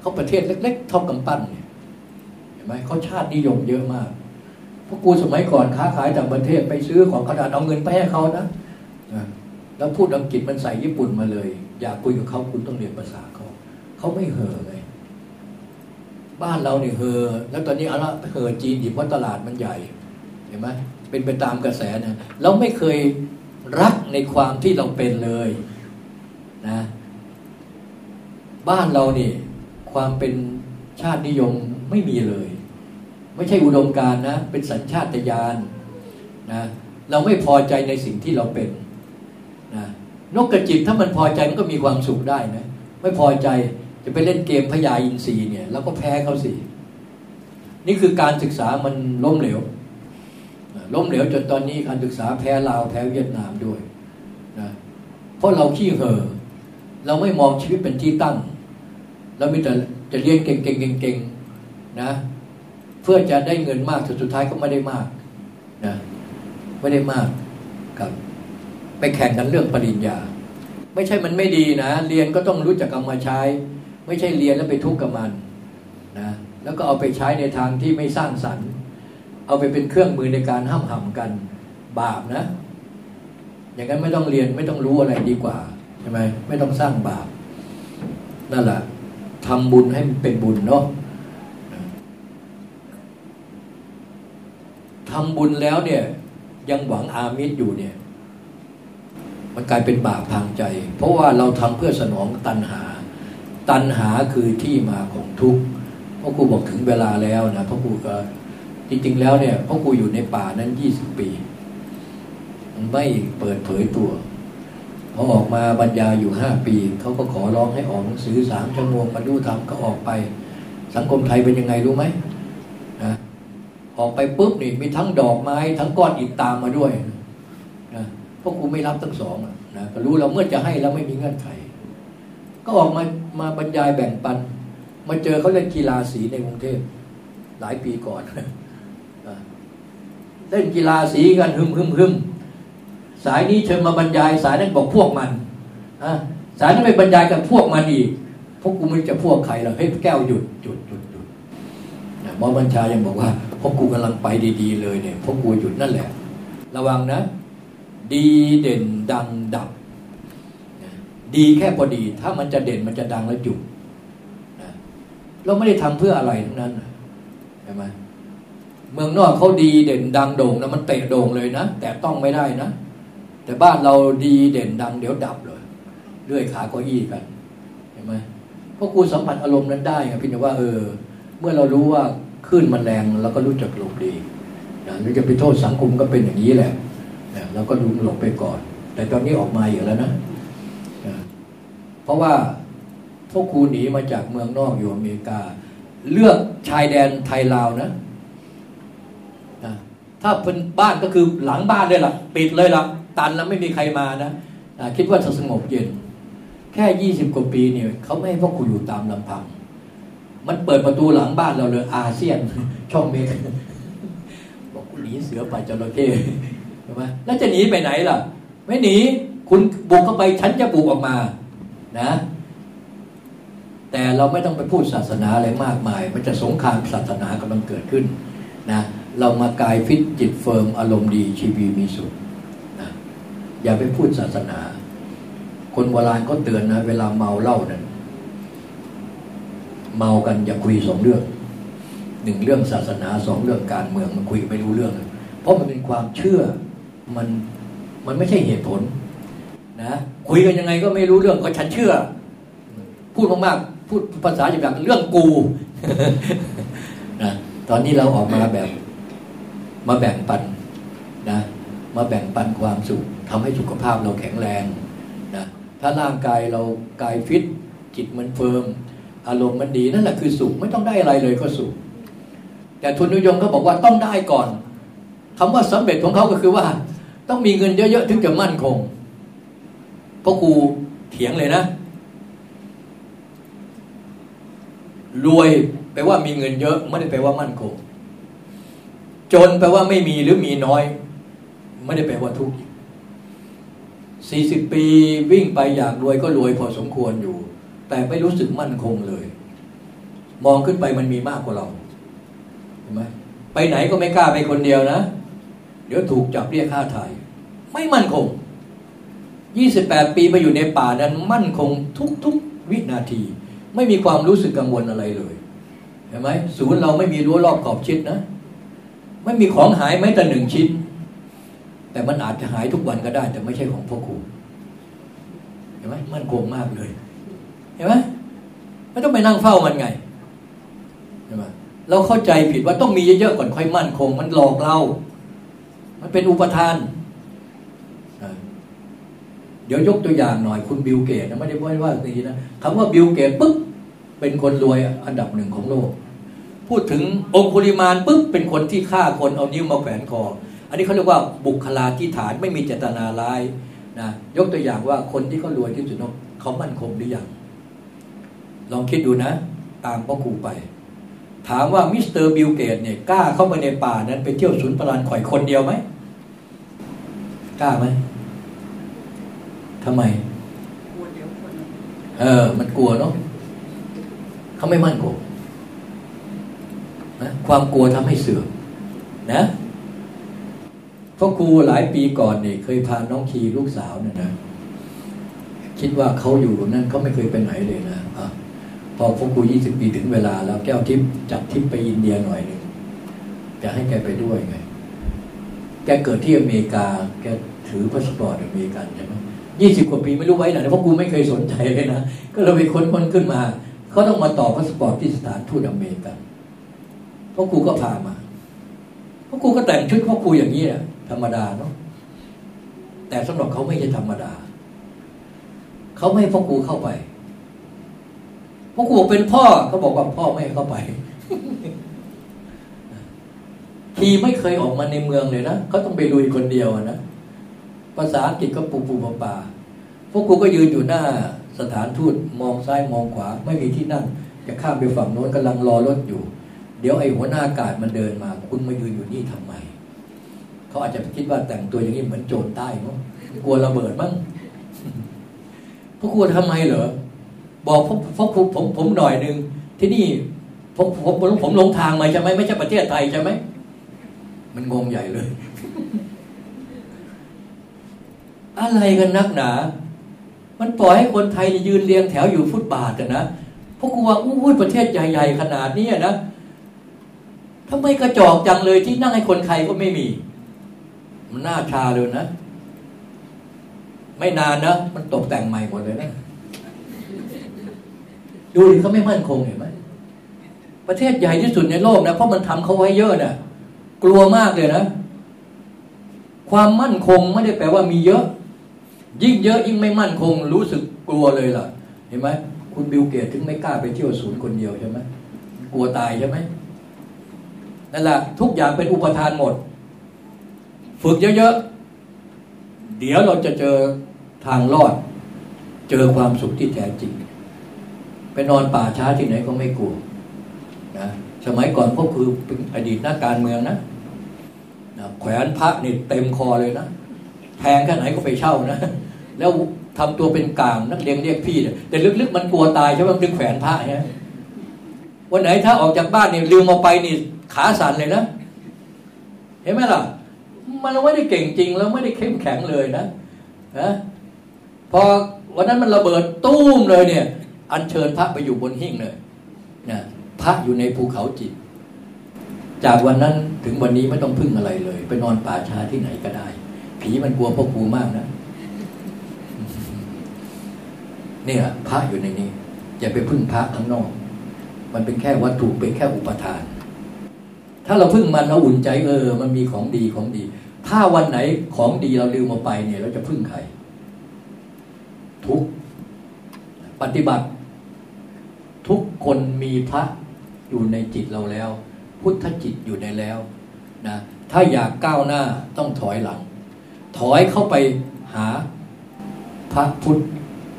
เขาประเทศเล็ก ๆ เท่ากำปั้นเนี่ยเห็นไหมเขาชาตินิยมเยอะมากพวกกูสมัยก่อนค้าขายต่างประเทศไปซื้อของขนาดเอาเงินไปให้เขานะแล้วพูดอังกฤษมันใส่ญี่ปุ่นมาเลย อยากคุยกับเขาคุณต้องเรียนภาษาเขาเขาไม่เห่อเลย บ้านเราเนี่ยเห่อแล้วตอนนี้อะไรเห่อจีนหยิบว่าตลาดมันใหญ่เห็นไหมเป็นไปตามกระแสนะเราไม่เคยรักในความที่เราเป็นเลย นะ บ้านเราเนี่ยความเป็นชาตินิยมไม่มีเลย ไม่ใช่อุดมการนะ เป็นสัญชาตญาณนะเราไม่พอใจในสิ่งที่เราเป็นนะนกกระจิบถ้ามันพอใจมันก็มีความสุขได้นะไม่พอใจจะไปเล่นเกมพยาอินทรีย์เนี่ย แล้วก็แพ้เขาสินี่คือการศึกษามันล้มเหลวล้มเหลวจนตอนนี้การศึกษาแพ้ลาวแพ้เวียดนามด้วยนะเพราะเราขี้เห่อเราไม่มองชีวิตเป็นที่ตั้ง แล้วมีแต่จะเรียนเก่งๆๆนะ เพื่อจะได้เงินมากสุดท้ายก็ไม่ได้มากนะไม่ได้มากครับไปแข่งกันเรื่องปริญญา ไม่ใช่มันไม่ดีนะ เรียนก็ต้องรู้จักเอามาใช้ ไม่ใช่เรียนแล้วไปทุกข์กับมันนะแล้วก็เอาไปใช้ในทางที่ไม่สร้างสรรค์ เอาไปเป็นเครื่องมือในการห้ามห่ำกันบาปนะ อย่างนั้นไม่ต้องเรียนไม่ต้องรู้อะไรดีกว่าใช่ไหมไม่ต้องสร้างบาปนั่นแหละ ทำบุญให้มันเป็นบุญเนาะทำบุญแล้วเนี่ย ยังหวังอามิตรอยู่เนี่ย มันกลายเป็นบาปทางใจ เพราะว่าเราทำเพื่อสนองตัณหา ตัณหาคือที่มาของทุกข์พ่อครูบอกถึงเวลาแล้วนะพ่อครูก็จริง ๆ แล้วเนี่ยพ่อครูอยู่ในป่านั้นยี่สิบปี ไม่เปิดเผยตัว พอออกมาบรรยายอยู่ห้าปี เขาก็ขอร้องให้ออกหนังสือสามชั่วโมงบรรลุธรรมก็ออกไป สังคมไทยเป็นยังไงรู้ไหมนะออกไปปุ๊บนี่มีทั้งดอกไม้ ทั้งก้อนอิฐตามมาด้วยนะพวกกูไม่รับทั้งสองนะก็รู้เราเมื่อจะให้แล้วไม่มีเงื่อนไข ก็ออกมามาบรรยายแบ่งปัน มาเจอเขาเล่นกีฬาสีในกรุงเทพหลายปีก่อนเล่นกีฬาสีกัน หึมหึมหึม สายนี้เชิญมาบรรยายสายนั้นบอกพวกมันสายนั้นไปบรรยายกับพวกมันอีกพวกกูไม่จะพวกใครหรอกให้แก้วหยุดหยุดหยุดหยุดหมอบัญชายังบอกว่าพวกกูกำลังไปดี ๆ เลยเนี่ยพวกกูหยุดนั่นแหละ ระวังนะ ดีเด่นดังดับ ดีแค่พอดี ถ้ามันจะเด่นมันจะดังแล้วจุดเราไม่ได้ทำเพื่ออะไรทั้งนั้นใช่ไหมเมืองนอกเขาดีเด่นดังโด่งนะมันเตะโด่งเลยนะแต่ต้องไม่ได้นะ แต่บ้านเราดีเด่นดังเดี๋ยวดับเลยเลื่อยขาเก้าอี้กันเห็นไหมเพราะกูสัมผัสอารมณ์นั้นได้ไงพี่นว่าเออ เมื่อเรารู้ว่าขึ้นมันแรงเราก็รู้จักหลบดีนะเราจะไปโทษสังคมก็เป็นอย่างนี้แหละนะเราก็ดูหลบไปก่อน แต่ตอนนี้ออกมาอีกแล้วนะนะเพราะว่าพวกครูหนีมาจากเมืองนอกอยู่อเมริกา เลือกชายแดนไทยลาวนะนะถ้าเป็นบ้านก็คือหลังบ้านเลยล่ะ ปิดเลยล่ะ ตันแล้วไม่มีใครมานะคิดว่าจะสงบเย็น แค่ยี่สิบกว่าปีเนี่ยเขาไม่ให้พวกคุณอยู่ตามลำพัง มันเปิดประตูหลังบ้านเราเลยอาเซียน ช่องเมกบอกคุณหนีเสือไปจระเข้ใช่ไหมแล้วจะหนีไปไหนล่ะ ไม่หนีคุณบุกเข้าไปฉันจะบุกออกมา นะ แต่เราไม่ต้องไปพูดศาสนาอะไรมากมาย มันจะสงครามศาสนากำลังเกิดขึ้น นะ เรามากายฟิตจิตเฟิร์มอารมณ์ดีชีวิตมีสุข อย่าไปพูดศาสนา คนโบราณก็เตือนนะ เวลาเมาเหล้านั้นเมากันอย่าคุยสองเรื่องหนึ่งเรื่องศาสนาสองเรื่องการเมืองมันคุยไม่รู้เรื่อง เพราะมันเป็นความเชื่อมันมันไม่ใช่เหตุผลนะคุยกันยังไงก็ไม่รู้เรื่องก็ฉันเชื่อ พูดมากๆพูดภาษาอย่างเรื่องกูนะตอนนี้เราออกมาแบบ มาแบ่งปันนะ มาแบ่งปันความสุข ทำให้สุขภาพเราแข็งแรงนะถ้าร่างกายเรากายฟิต จิตมันเฟิร์มอารมณ์มันดีนั่นแหละคือสุขไม่ต้องได้อะไรเลยก็สุข แต่ทุนนิยมเขาบอกว่าต้องได้ก่อนคำว่าสำเร็จของเขาก็คือว่า ต้องมีเงินเยอะๆถึงจะมั่นคงเพราะครูเถียงเลยนะ รวยแปลว่ามีเงินเยอะ ไม่ได้แปลว่ามั่นคงจนแปลว่าไม่มีหรือมีน้อย ไม่ได้แปลว่าทุกข์ สี่สิบปีวิ่งไปอยากรวยก็รวยพอสมควรอยู่ แต่ไม่รู้สึกมั่นคงเลย มองขึ้นไปมันมีมากกว่าเราเห็นไหมไปไหนก็ไม่กล้าไปคนเดียวนะ เดี๋ยวถูกจับเรียกค่าถ่ายไม่มั่นคงยี่สิบแปดปีไปอยู่ในป่านั้นมั่นคงทุกๆวินาที ไม่มีความรู้สึกกังวลอะไรเลยเห็นไหมศูนย์เราไม่มีรั้วรอบขอบชิดนะ ไม่มีของหายแม้แต่หนึ่งชิ้น แต่มันอาจจะหายทุกวันก็ได้ แต่ไม่ใช่ของพ่อครูเห็นไหมมันโกงมากเลย เห็นไหมไม่ต้องไปนั่งเฝ้ามันไงเห็นไหมเราเข้าใจผิดว่าต้องมีเยอะๆก่อนค่อยมั่นคง มันหลอกเรา มันเป็นอุปทานเดี๋ยวยกตัวอย่างหน่อยคุณบิลเกตนะไม่ได้ว่าว่าดีนะคำว่าบิลเกตปุ๊บเป็นคนรวยอันดับหนึ่งของโลก พูดถึงองคุลิมานปุ๊บเป็นคนที่ฆ่าคนเอานิ้วมาแขวนคอ อันนี้เขาเรียกว่าบุคลาธิษฐานไม่มีเจตนาร้ายนะยกตัวอย่างว่าคนที่เขารวยที่สุดเขามั่นคงหรือยังลองคิดดูนะ ตามพ่อครูไป ถามว่ามิสเตอร์บิลเกตเนี่ยกล้าเข้าไปในป่านั้นไปเที่ยวศูนย์ปรานข่อยคนเดียวไหมกล้าไหมทำไมเออ มันกลัวเนาะเขาไม่มั่นคงนะความกลัวทำให้เสื่อมนะ พราะครูหลายปีก่อนเนี่ยเคยพาน้องคีลูกสาวเนี่ยนะ คิดว่าเขาอยู่นั่นเขาไม่เคยไปไหนเลยนะอะพอพวกกูยี่สิบปีถึงเวลา แล้วแก้วทิพย์จัดทิพย์ไปอินเดียหน่อยหนึ่งจะให้แกไปด้วยไง แกเกิดที่อเมริกา แกถือพาสปอร์ตอเมริกันใช่ไหมยี่สิบกว่าปีไม่รู้ไว้ไหนเพราะกูไม่เคยสนใจเลยนะ ก็เราไปค้นคนขึ้นมา เขาต้องมาต่อพาสปอร์ตที่สถานทูตอเมริกันเพราะกูก็พามา พราะกูก็แต่งชุดพ่อครูอย่างนี้แหละธรรมดาเนาะแต่สำหรับเขาไม่ใช่ธรรมดา เขาไม่ให้พ่อครูเข้าไปพ่อครูเป็นพ่อเขาบอกว่าพ่อไม่เข้าไปทีไม่เคยออกมาในเมืองเลยนะเขาต้องไปลุยคนเดียวนะภาษาอังกฤษก็ปูปูปาปาพวกกูก็ยืนอยู่หน้าสถานทูตมองซ้ายมองขวา ไม่มีที่นั่ง จะข้ามไปฝั่งโน้นกำลังรอรถอยู่ เดี๋ยวไอ้หัวหน้าอากาศมันเดินมา คุณมายืนอยู่นี่ทำไม เขาอาจจะคิดว่าแต่งตัวอย่างนี้เหมือนโจรใต้มั้งกลัวระเบิดมั้งพวกกูทำไมเหรอ บอกพวกพวกผมผมหน่อยหนึ่งที่นี่ผมผมผมลงทางมาใช่ไหมไม่ใช่ประเทศไทยใช่ไหมมันงงใหญ่เลย อะไรกันนักหนา มันปล่อยให้คนไทยยืนเรียงแถวอยู่ฟุตบาทนะพวกกูว่าอู้ประเทศใหญ่ ๆ ขนาดนี้นะ ทำไมกระจอกจังเลยที่นั่งให้คนไทยก็ไม่มี มันน่าชาเลยนะ ไม่นานนะมันตกแต่งใหม่หมดเลยนะดูดิเขาไม่มั่นคงเห็นไหมประเทศใหญ่ที่สุดในโลกนะเพราะมันทำเขาไว้เยอะนะ่ะ กลัวมากเลยนะ ความมั่นคงไม่ได้แปลว่ามีเยอะ ยิ่งเยอะยิ่งไม่มั่นคง รู้สึกกลัวเลยล่ะ เห็นไหมคุณบิลเกตถึงไม่กล้าไปเที่ยวศูนย์คนเดียวใช่ไหมกลัวตายใช่ไหม นั่นแหละทุกอย่างเป็นอุปทานหมด ฝึกเยอะๆ เดี๋ยวเราจะเจอทางรอด เจอความสุขที่แท้จริง ไปนอนป่าช้าที่ไหนก็ไม่กลัวนะสมัยก่อนพวกคือเป็นอดีตนักการเมืองนะนะแขวนพระนี่เต็มคอเลยนะแพงแค่ไหนก็ไปเช่านะ แล้วทำตัวเป็นกลางนักเรียนเรียกพี่แต่ลึกๆ มันกลัวตายใช่ไหมมันดึงแขวนพระเนี่ยวันไหนถ้าออกจากบ้านเนี่ยลืมมาไปนี่ ขาสั่นเลยนะ เห็นไหมล่ะ มันไม่ได้เก่งจริงแล้วไม่ได้เข้มแข็งเลยนะนะพอวันนั้นมันระเบิดตู้มเลยเนี่ย อัญเชิญพระไปอยู่บนหิ้งเลยนะพระอยู่ในภูเขาจิต จากวันนั้นถึงวันนี้ไม่ต้องพึ่งอะไรเลย ไปนอนป่าชาที่ไหนก็ได้ ผีมันกลัวพ่อครูมากนะเนี่ยพระอยู่ในนี้ อย่าไปพึ่งพระข้างนอก มันเป็นแค่วัตถุเป็นแค่อุปทาน ถ้าเราพึ่งมันเราอุ่นใจเออ มันมีของดีของดี ถ้าวันไหนของดีเราลืมมาไปเนี่ยเราจะพึ่งใคร ทุกปฏิบัติ ทุกคนมีพระอยู่ในจิตเราแล้ว พุทธจิตอยู่ในแล้วนะถ้าอยากก้าวหน้าต้องถอยหลัง ถอยเข้าไปหาพระพุทธ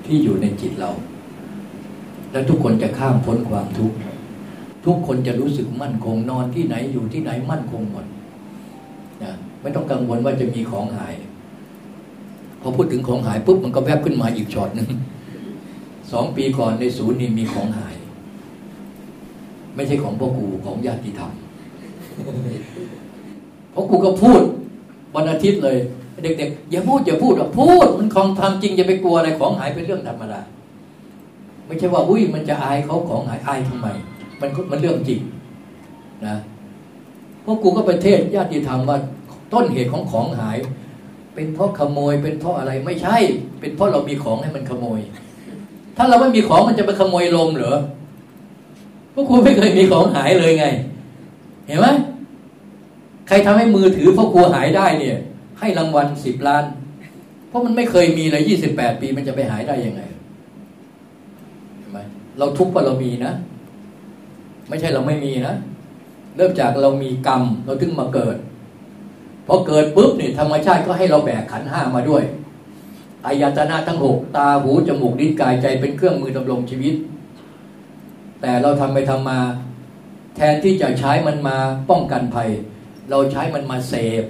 ที่อยู่ในจิตเรา แล้วทุกคนจะข้ามพ้นความทุกข์ ทุกคนจะรู้สึกมั่นคงนอนที่ไหนอยู่ที่ไหนมั่นคงหมดนะไม่ต้องกังวลว่าจะมีของหาย พอพูดถึงของหายปุ๊บมันก็แวบขึ้นมาอีกช็อตหนึ่งสองปีก่อนในศูนย์นี่มีของหาย ไม่ใช่ของพ่อครูของญาติธรรมพ่อครูก็พูดวันอาทิตย์เลย เด็กๆอย่าพูดอย่าพูดหรอกพูด มันของทำจริงจะไปกลัวอะไรของหายเป็นเรื่องธรรมดาไม่ใช่ว่าอุ้ยมันจะอายเขาของหายอายทำไม มันมันเรื่องจริงนะพวกกูก็ประเทศญาติธรรมว่าต้นเหตุของของหาย เป็นเพราะขโมยเป็นเพราะอะไรไม่ใช่ เป็นเพราะเรามีของให้มันขโมย ถ้าเราไม่มีของมันจะไปขโมยลมเหรอพวกคุณไม่เคยมีของหายเลยไง เห็นไหมใครทำให้มือถือพ่อครูหายได้เนี่ย ให้รางวัลสิบล้าน เพราะมันไม่เคยมีเลยยี่สิบแปดปีมันจะไปหายได้ยังไงเห็นไหมเราทุกข์เพราะเรามีนะ ไม่ใช่เราไม่มีนะ เริ่มจากเรามีกรรม เราถึงมาเกิดพอเกิดปุ๊บเนี่ยธรรมชาติก็ให้เราแบกขันห้ามาด้วยอายตนะทั้งหกตาหูจมูกลิ้นกายใจเป็นเครื่องมือดำรงชีวิต แต่เราทำไปทำมา แทนที่จะใช้มันมาป้องกันภัย เราใช้มันมาเสพ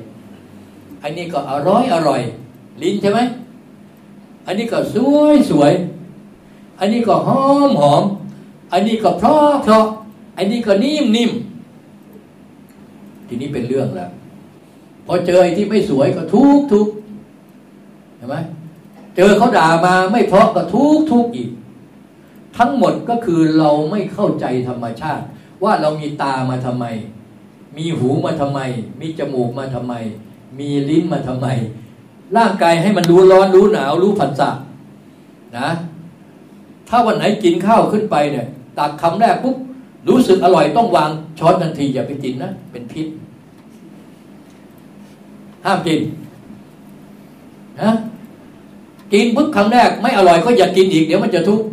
อันนี้ก็อร่อยอร่อย ลิ้นใช่ไหมอันนี้ก็สวยสวย อันนี้ก็หอมหอม อันนี้ก็เพราะเพราะ ไอันนี้ก็นิ่มนิ่มทีนี้เป็นเรื่องแล้วพอเจอไอ้ที่ไม่สวยก็ทุกทุกเห็นไหมเจอเขาด่ามาไม่เพราะก็ทุกทุกอีก ทั้งหมดก็คือเราไม่เข้าใจธรรมชาติ ว่าเรามีตามาทำไม มีหูมาทำไม มีจมูกมาทำไม มีลิ้นมาทำไม ร่างกายให้มันรู้ร้อนรู้หนาวรู้ผัสสะนะ ถ้าวันไหนกินข้าวขึ้นไปเนี่ยตักคำแรกปุ๊บ รู้สึกอร่อยต้องวางช้อนทันที อย่าไปกินนะ เป็นพิษ ห้ามกินนะกินปุ๊บคำแรก ไม่อร่อยก็อย่ากินอีก เดี๋ยวมันจะทุกข์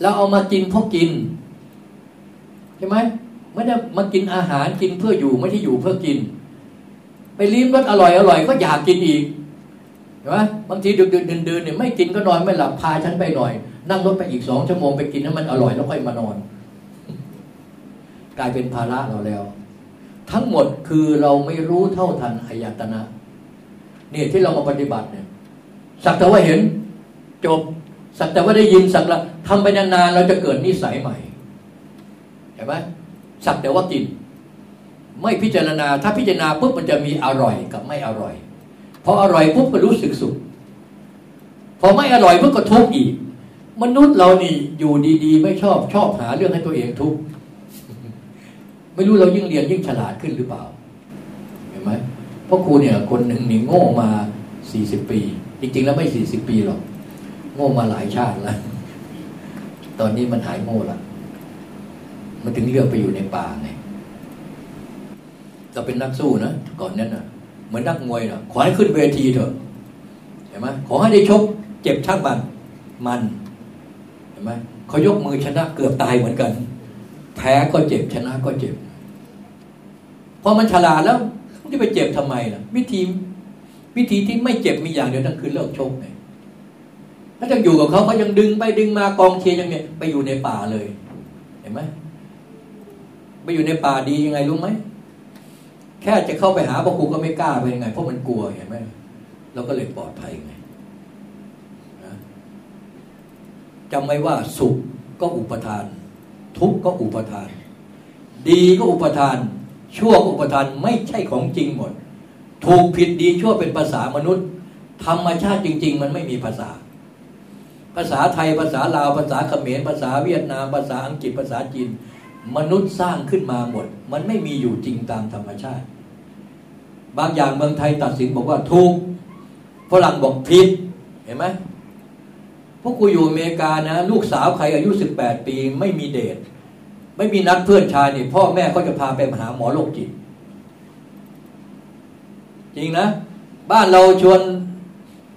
เราเอามากินเพราะกินใช่ไหมไม่ได้มากินอาหารกินเพื่ออยู่ไม่ได้อยู่เพื่อกิน ไปลิ้มรสอร่อยอร่อยก็อยากกินอีกใช่ไหมบางทีดึกดึกเดินเนี่ยไม่กินก็นอนไม่หลับพาฉันไปหน่อย นั่งรถไปอีกสองชั่วโมงไปกินให้มันอร่อยแล้วค่อยมานอน กลายเป็นภาระเราแล้ว ทั้งหมดคือเราไม่รู้เท่าทันอายตนะเนี่ยที่เรามาปฏิบัติเนี่ยสักแต่ว่าเห็น จบ สักแต่ว่าได้ยินสักละทำไปนานๆเราจะเกิดนิสัยใหม่เห็นไหมสักแต่ว่ากิน ไม่พิจารณา ถ้าพิจารณาปุ๊บมันจะมีอร่อยกับไม่อร่อยพออร่อยปุ๊บก็รู้สึกสุขพอไม่อร่อยปุ๊บก็ทุกข์อีก มนุษย์เรานี่อยู่ดีๆ ไม่ชอบชอบหาเรื่องให้ตัวเองทุกข์ไม่รู้เรายิ่งเรียนยิ่งฉลาดขึ้นหรือเปล่า เห็นไหมเพราะครูเนี่ย คนหนึ่งนี่โง่มาสี่สิบปี จริง ๆ แล้วไม่สี่สิบปีหรอก โง่มาหลายชาติแล้วตอนนี้มันหายโง่ละมันถึงเลือกไปอยู่ในป่าไงเราเป็นนักสู้นะก่อนนั้นนะเหมือนนักมวยนะขอให้ขึ้นเวทีเถอะเห็นไหมขอให้ได้ชก เจ็บช่างมันมัน ห็นไหมเขายกมือชนะเกือบตายเหมือนกัน แพ้ก็เจ็บชนะก็เจ็บพอมันฉลาดแล้วจะไปเจ็บทำไมล่ะ วิธีวิธีที่ไม่เจ็บมีอย่างเดียวนั่นคือเลิกชกไงถ้าจะอยู่กับเขาเขายังดึงไปดึงมากองเชียร์ยังเนี่ยไปอยู่ในป่าเลย เห็นไหมไปอยู่ในป่าดียังไงรู้ไหมแค่จะเข้าไปหาพ่อครูก็ไม่กล้าไปยังไงเพราะมันกลัวเห็นไหมเราก็เลยปลอดภัยไง จำไว้ว่าสุขก็อุปทาน ทุกข์ก็อุปทาน ดีก็อุปทาน ชั่วก็อุปทานไม่ใช่ของจริงหมด ถูกผิดดีชั่วเป็นภาษามนุษย์ ธรรมชาติจริง ๆ มันไม่มีภาษา ภาษาไทยภาษาลาวภาษาเขมรภาษาเวียดนาม ภาษาอังกฤษภาษาจีน มนุษย์สร้างขึ้นมาหมด มันไม่มีอยู่จริงตามธรรมชาติ บางอย่างเมืองไทยตัดสินบอกว่าถูกฝรั่งบอกผิดเห็นไหม วกกูอยู่อเมริกานะ ลูกสาวใครอายุสิบแปดปีไม่มีเดทไม่มีนัดเพื่อนชายเนี่ยพ่อแม่เขาจะพาไปหาหมอโรคจิต จริงนะ บ้านเราชวน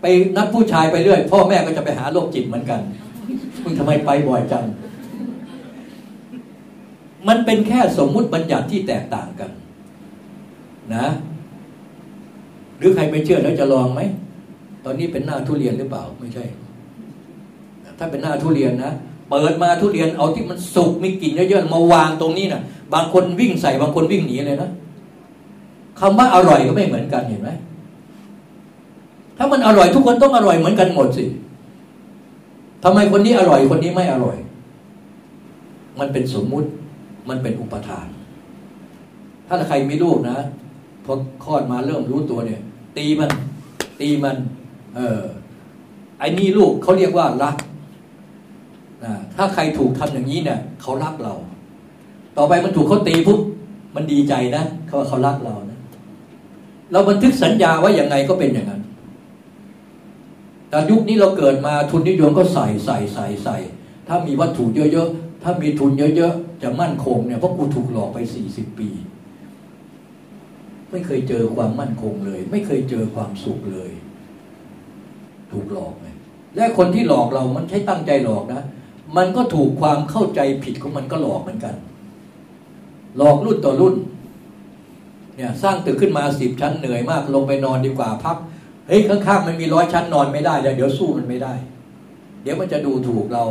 ไปนัดผู้ชายไปเรื่อย พ่อแม่ก็จะไปหาโรคจิตเหมือนกันมึงทำไมไปบ่อยจัง มันเป็นแค่สมมุติบัญญัติที่แตกต่างกัน นะ หรือใครไม่เชื่อแล้วจะลองไหม ตอนนี้เป็นหน้าทุเรียนหรือเปล่า ไม่ใช่ ถ้าเป็นหน้าทุเรียนนะเปิดมาทุเรียนเอาที่มันสุกมีกลิ่นเยอะๆมาวางตรงนี้นะ่ะบางคนวิ่งใส่บางคนวิ่งหนีเลยนะคำว่าอร่อยก็ไม่เหมือนกันเห็นไหมถ้ามันอร่อยทุกคนต้องอร่อยเหมือนกันหมดสิทำไมคนนี้อร่อยคนนี้ไม่อร่อย มันเป็นสมมุติ มันเป็นอุปทาน ถ้าใครมีลูกนะพอคลอดมาเริ่มรู้ตัวเนี่ย ตีมัน ตีมัน เออไอ้นี่ลูกเขาเรียกว่ารัก นะถ้าใครถูกทำอย่างนี้เนี่ยเขารักเรา ต่อไปมันถูกเขาตีปุ๊บมันดีใจนะเขาว่าเขารักเรานะ เราบันทึกสัญญาไว้อย่างไงก็เป็นอย่างนั้นแต่ยุคนี้เราเกิดมาทุนนิยมก็ใส่ใส่ใส่ใส่ ถ้ามีวัตถุเยอะๆ ถ้ามีทุนเยอะๆ จะมั่นคงเนี่ยเพราะกูถูกหลอกไปสี่สิบปี ไม่เคยเจอความมั่นคงเลย ไม่เคยเจอความสุขเลย ถูกหลอกไงและคนที่หลอกเรามันใช้ตั้งใจหลอกนะ มันก็ถูกความเข้าใจผิดของมันก็หลอกเหมือนกัน หลอกรุ่นต่อรุ่น เนี่ย สร้างตึกขึ้นมาสิบชั้นเหนื่อยมาก ลงไปนอนดีกว่าพักเฮ้ยข้างๆมันมีร้อยชั้นนอนไม่ได้เดี๋ยวสู้มันไม่ได้ เดี๋ยวมันจะดูถูกเรา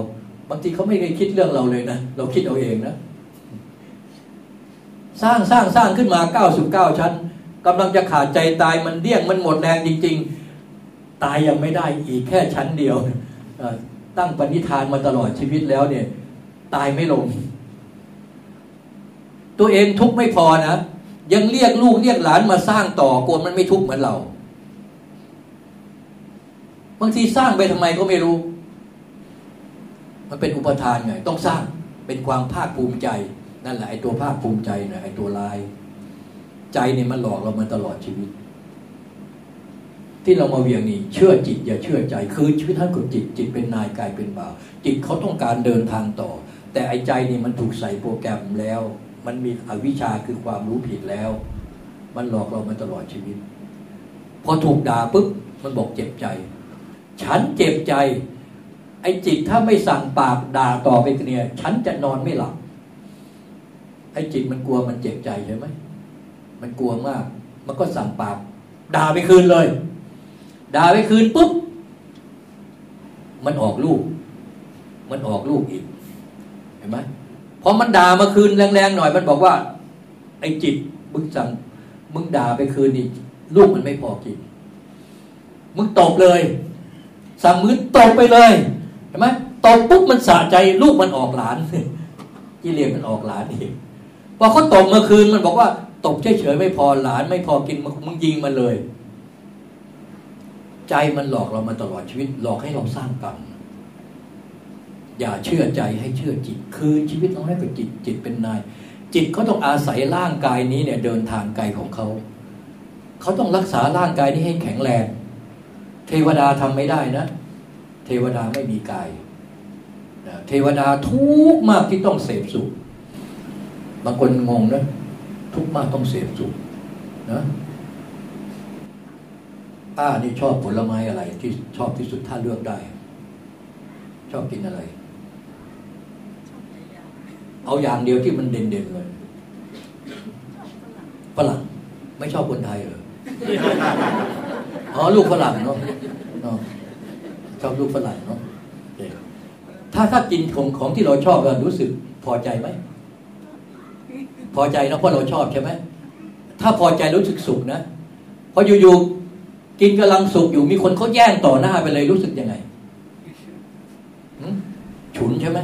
บางทีเขาไม่เคยคิดเรื่องเราเลยนะเราคิดเอาเองนะสร้างสร้างสร้างขึ้นมาเก้าสิบเก้าชั้นกำลังจะขาดใจตายมันเดี่ยงมันหมดแรงจริง ๆ ตายยังไม่ได้อีกแค่ชั้นเดียว ตั้งปณิธานมาตลอดชีวิตแล้วเนี่ย ตายไม่ลง ตัวเองทุกข์ไม่พอนะยังเรียกลูกเรียกหลานมาสร้างต่อกลัวมันไม่ทุกข์เหมือนเรา บางทีสร้างไปทำไมก็ไม่รู้ มันเป็นอุปทานไง ต้องสร้างเป็นความภาคภูมิใจ นั่นแหละไอ้ตัวภาคภูมิใจนะไอ้ตัวลาย ใจเนี่ยมันหลอกเรามาตลอดชีวิต ที่เรามาเวียงนี่เชื่อจิตอย่าเชื่อใจ คือชีวิตท่านกับจิตจิตเป็นนายกายเป็นบ่าวจิตเขาต้องการเดินทางต่อ แต่ไอ้ใจนี่มันถูกใส่โปรแกรมแล้ว มันมีอวิชชาคือความรู้ผิดแล้ว มันหลอกเรามาตลอดชีวิต พอถูกด่าปุ๊บมันบอกเจ็บใจ ฉันเจ็บใจ ไอ้จิตถ้าไม่สั่งปากด่าต่อไปเนี่ยฉันจะนอนไม่หลับไอ้จิตมันกลัวมันเจ็บใจใช่ไหมมันกลัวมาก มันก็สั่งปากด่าไปคืนเลย ด่าไปคืนปุ๊บ มันออกลูก มันออกลูกอีก เห็นไหมพอมันด่ามาคืนแรงๆหน่อย มันบอกว่า ไอ้จิตมึงสั่งมึงด่าไปคืนนี่ลูกมันไม่พอกินมึงตบเลย สั่งมือตบไปเลยเห็นไหมตบปุ๊บมันสะใจ ลูกมันออกหลานยี่เลียมันออกหลานเองพอเขาตบเมื่อคืนมันบอกว่า ตบเฉยๆไม่พอหลานไม่พอกินมึงยิงมันเลย ใจมันหลอกเรามาตลอดชีวิต หลอกให้เราสร้างกรรมอย่าเชื่อใจให้เชื่อจิต คือชีวิตต้องให้กับจิตจิตเป็นนาย จิตเขาต้องอาศัยร่างกายนี้เนี่ย เดินทางไกลของเขาเขาต้องรักษาร่างกายนี้ให้แข็งแรง เทวดาทำไม่ได้นะ เทวดาไม่มีกายเทวดาทุกมากที่ต้องเสพสุขบางคนงงนะทุกมากต้องเสพสุขนะ ป้านี่ชอบผลไม้อะไร ที่ชอบที่สุดถ้าเลือกได้ ชอบกินอะไร เอาอย่างเดียวที่มันเด่นๆเลยฝรั่งไม่ชอบคนไทยเหรออ๋อลูกฝรั่งเนาะชอบลูกฝรั่งเนาะถ้าถ้ากินของของที่เราชอบเรารู้สึกพอใจไหม พอใจนะเพราะเราชอบใช่ไหมถ้าพอใจรู้สึกสุขนะพออยู่ๆ กินกำลังสุขอยู่มีคนเขาแย่งต่อหน้าไปเลยรู้สึกยังไงฉุนใช่ไหม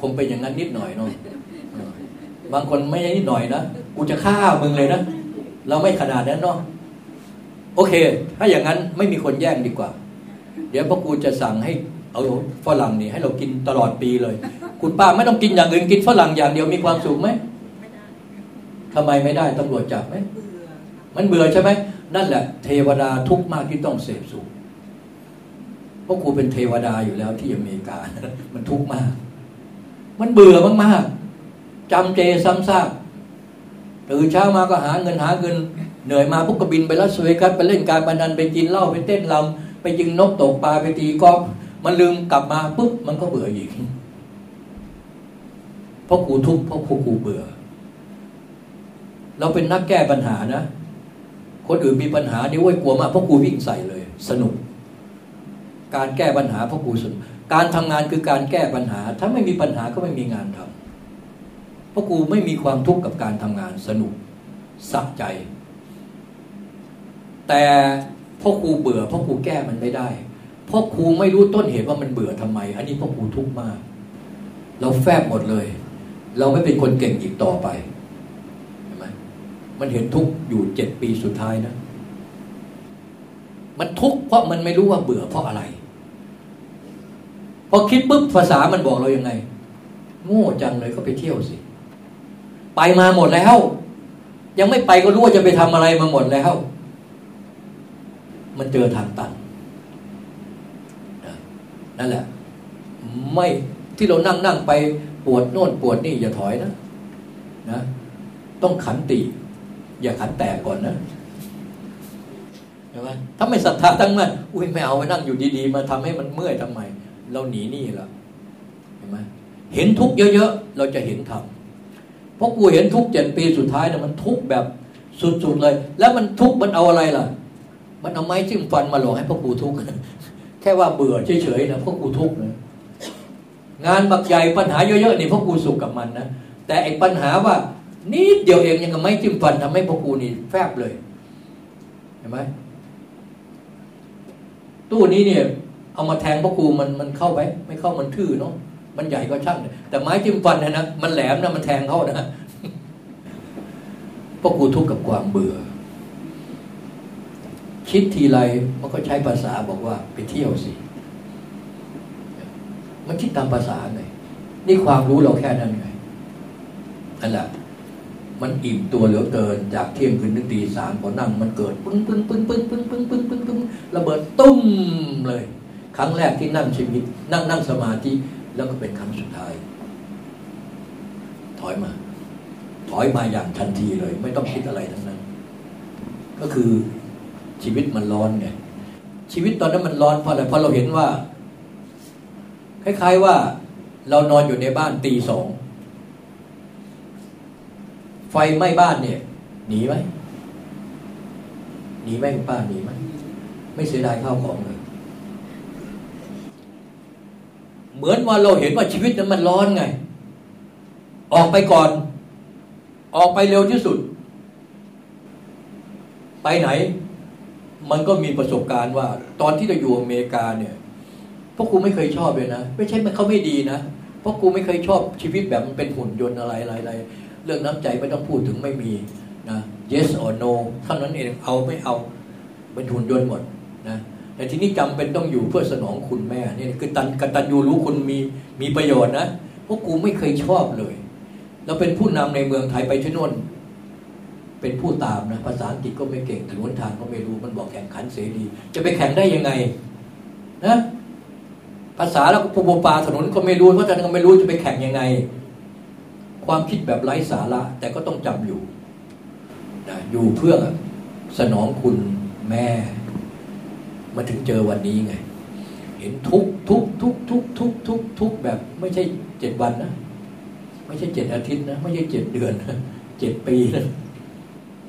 คงเป็นอย่างนั้นนิดหน่อยเนาะบางคนไม่ใช่นิดหน่อยนะกูจะฆ่ามึงเลยนะเราไม่ขนาดนั้นเนาะโอเค ถ้าอย่างนั้นไม่มีคนแย่งดีกว่า เดี๋ยวพ่อกูจะสั่งให้เอาฝรั่งนี่ให้เรากินตลอดปีเลย คุณป้าไม่ต้องกินอย่างอื่นกินฝรั่งอย่างเดียวมีความสุขไหมทำไมไม่ได้ตำรวจจับไหม มันเบื่อใช่ไหมนั่นแหละ เทวดาทุกมากที่ต้องเสพสุขเพราะกูเป็นเทวดาอยู่แล้วที่อเมริกา มันทุกข์มาก มันเบื่อมากๆจำเจซ้ำซากตื่นเช้ามาก็หาเงินหาเงิน เหนื่อยมาปุ๊บก็บินไปลัสเวกัสไปเล่นการพนันไปกินเหล้าไปเต้นลำไปยิงนกตกปลาไปตีกอล์ฟมันลืมกลับมาปุ๊บมันก็เบื่ออีกเพราะกูทุกข์เพราะกูเบื่อ เราเป็นนักแก้ปัญหานะ คนอื่นมีปัญหานี่ว้ยกลัวมากเพราะกูวิ่งใส่เลย สนุก การแก้ปัญหาเพราะกูสนุกการทำงานคือการแก้ปัญหา ถ้าไม่มีปัญหาก็ไม่มีงานทำเพราะกูไม่มีความทุกข์กับการทำงานสนุกสะใจ แต่พ่อครูเบื่อพ่อครูแก้มันไม่ได้พ่อครูไม่รู้ต้นเหตุว่ามันเบื่อทำไม อันนี้พ่อครูทุกข์มาก เราแฟบหมดเลย เราไม่เป็นคนเก่งอีกต่อไป มันเห็นทุกข์อยู่เจ็ดปีสุดท้ายนะ มันทุกข์เพราะมันไม่รู้ว่าเบื่อเพราะอะไร พอคิดปุ๊บภาษามันบอกเราอยังไง โง่จังเลยก็ไปเที่ยวสิ ไปมาหมดแล้ว ยังไม่ไปก็รู้ว่าจะไปทำอะไรมาหมดแล้ว มันเจอทางตันนั่นแหละ ไม่ที่เรานั่งนั่งไปปวดโน่นปวดนี่อย่าถอยนะนะ ต้องขันติ อย่าขันแตกก่อนนะใช่ไหมถ้าไม่ศรัทธาทั้งนั้นอุ้ยไม่เอาไปนั่งอยู่ดีๆ มาทำให้มันเมื่อยทำไม เราหนีนี่แล้วเห็นไหมเห็นทุกข์เยอะๆ เราจะเห็นธรรมเพราะกูเห็นทุกข์เจ็ดปีสุดท้ายนะมันทุกข์แบบสุดๆเลย แล้วมันทุกข์มันเอาอะไรล่ะ มันเอาไม้จิ้มฟันมาหลอกให้พวกกูทุกข์แค่ว่าเบื่อเฉยๆนะพวกกูทุกข์นะงานบักใหญ่ปัญหาเยอะๆนี่พวกกูสุขกับมันนะแต่ไอ้ปัญหาว่า นิดเดียวเองยังกับไม้จิ้มฟันทำให้พวกกูนี่แฟบเลย เห็นไหมตู้นี้เนี่ย เอามาแทงพวกกูมันมันเข้าไปไม่เข้ามันทื่อเนาะมันใหญ่ก็ช่างแต่ไม้จิ้มฟันนะนะมันแหลมนะมันแทงเข้านะพวกกูทุกข์กับความเบื่อ คิดทีไรมันก็ใช้ภาษาบอกว่าไปเที่ยวสิมันคิดตามภาษาไงนี่ความรู้เราแค่นั้นไงนั่นแหละ มันอิ่มตัวเหลือเกิน จากเที่ยงคืนถึงตีสามพอนั่งมันเกิดปึ้งปึ้งปึ้งปึ้งปึ้งปึ้งปึ้งปึ้งปึ้งระเบิดตุ้มเลย ครั้งแรกที่นั่งชีวิต นั่งนั่งสมาธิแล้วก็เป็นครั้งสุดท้าย ถอยมา ถอยมาอย่างทันทีเลย ไม่ต้องคิดอะไรทั้งนั้น ก็คือชีวิตมันร้อนไงชีวิตตอนนั้นมันร้อนเพราะอะไรเพราะเราเห็นว่าคล้ายๆว่า เรานอนอยู่ในบ้านตีสอง ไฟไหม้บ้านเนี่ย หนีไหมหนีไหมคุณป้าหนีไหมไม่เสียดายข้าวของเลยเหมือนว่าเราเห็นว่าชีวิตนั้นมันร้อนไง ออกไปก่อน ออกไปเร็วที่สุด ไปไหน มันก็มีประสบการณ์ว่า ตอนที่เราอยู่อเมริกาเนี่ยพวกกูไม่เคยชอบเลยนะ ไม่ใช่มันเขาไม่ดีนะพราะกูไม่เคยชอบชีวิตแบบมันเป็นหุ่นยนต์อะไรอะไร เรื่องน้ำใจไม่ต้องพูดถึงไม่มีนะ yes or no เท่านั้นเองเอาไม่เอาเป็นหุ่นยนต์หมดนะแต่ทีนี้จำเป็นต้องอยู่เพื่อสนองคุณแม่นี่คือตันกตันยูรู้คุณมีมีประโยชน์นะพวกกูไม่เคยชอบเลยเราเป็นผู้นำในเมืองไทยไปที่น่นเป็นผู้ตามนะภาษาอังกฤษก็ไม่เก่งถนนทางก็ไม่รู้มันบอกแข่งขันเสรี จะไปแข่งได้ยังไงนะภาษาแล้วปูปปาถนนก็ไม่รู้เพราะฉะนั้นก็ไม่รู้จะไปแข่งยังไง ความคิดแบบไร้สาระ แต่ก็ต้องจำอยู่นะอยู่เพื่อสนองคุณแม่ มาถึงเจอวันนี้ไง เห็นทุกทุกทุกทุกทุกทุกทุกแบบ ไม่ใช่เจ็ดวันนะไม่ใช่เจ็ดอาทิตย์นะไม่ใช่เจ็ดเดือนนะเจ็ดปีนะ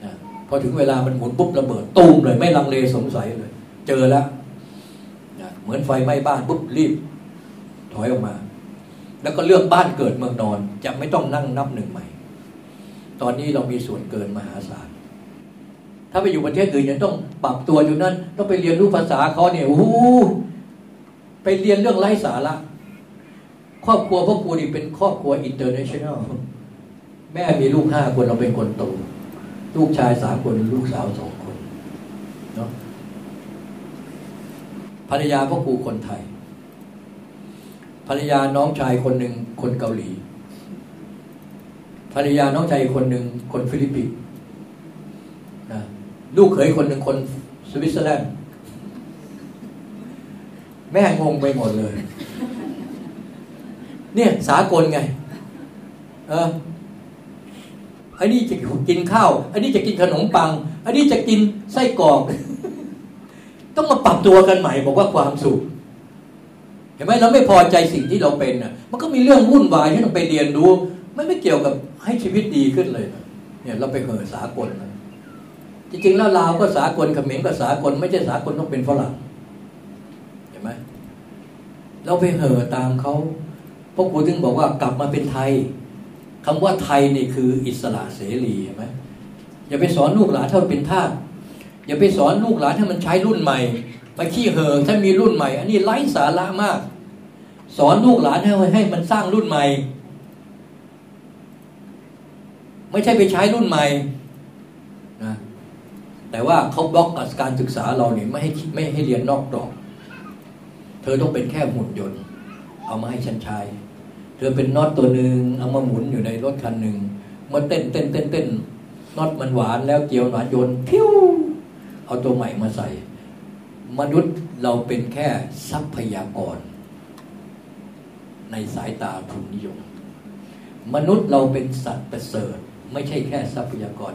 นะพอถึงเวลามันหมุนปุ๊บระเบิดตูมเลย ไม่ลังเลสงสัยเลย เจอแล้วนะเหมือนไฟไหม้บ้านปุ๊บรีบ ถอยออกมา แล้วก็เลือกบ้านเกิดเมืองนอน จะไม่ต้องนั่งนับหนึ่งใหม่ ตอนนี้เรามีส่วนเกินมหาศาลถ้าไปอยู่ประเทศอื่นยังต้องปรับตัวอยู่นั่นต้องไปเรียนรู้ภาษาเขาเนี่ยโอ้โหไปเรียนเรื่องไร้สาระครอบครัวพ่อครูนี่เป็นครอบครัว international แม่มีลูกห้าคนเราเป็นคนโตลูกชายสามคนลูกสาวสองคนเนาะภรรยาพ่อครูคนไทย ภรรยาน้องชายคนหนึ่งคนเกาหลี ภรรยาน้องชายคนหนึ่งคนฟิลิปปินส์ลูกเขยคนหนึ่งคนสวิตเซอร์แลนด์แม่งงไปหมดเลย เนี่ย สากลไง เอออันนี้จะกินข้าว อันนี้จะกินขนมปัง อันนี้จะกินไส้กรอก ต้องมาปรับตัวกันใหม่ บอกว่าความสุข เห็นไหมเราไม่พอใจสิ่งที่เราเป็นอะ มันก็มีเรื่องวุ่นวายที่ต้องไปเรียนรู้ไม่ไม่เกี่ยวกับให้ชีวิตดีขึ้นเลยนะเนี่ยเราไปเห่อสากลนะจริงๆแล้วลาวก็สากลเขมรก็สากล ไม่ใช่สากลต้องเป็นฝรั่งเห็นไหมเราไปเห่อตามเขาพวกกูถึงบอกว่ากลับมาเป็นไทยคำว่าไทยนี่คืออิสระเสรีเห็นไหมอย่าไปสอนลูกหลานเท่าเป็นทาสอย่าไปสอนลูกหลานให้มันใช้รุ่นใหม่ ไปขี้เห่อถ้ามีรุ่นใหม่ อันนี้ไร้สาระมาก สอนลูกหลานให้ให้มันสร้างรุ่นใหม่ ไม่ใช่ไปใช้รุ่นใหม่นะแต่ว่าเขาบล็อกกการศึกษาเราเนี่ยไม่ให้ไม่ให้เรียนนอกกรอบเธอต้องเป็นแค่หุ่นยนต์ เอามาให้ฉันใช้เธอเป็นน็อตตัวหนึ่งเอามาหมุนอยู่ในรถคันหนึ่งมาเต้นเต้นเต้นเต้นน็อตมันหวานแล้วเกี่ยวหวานยนต์พิ้วเอาตัวใหม่มาใส่ มนุษย์เราเป็นแค่ทรัพยากร ในสายตาทุนนิยม มนุษย์เราเป็นสัตว์ประเสริฐ ไม่ใช่แค่ทรัพยากร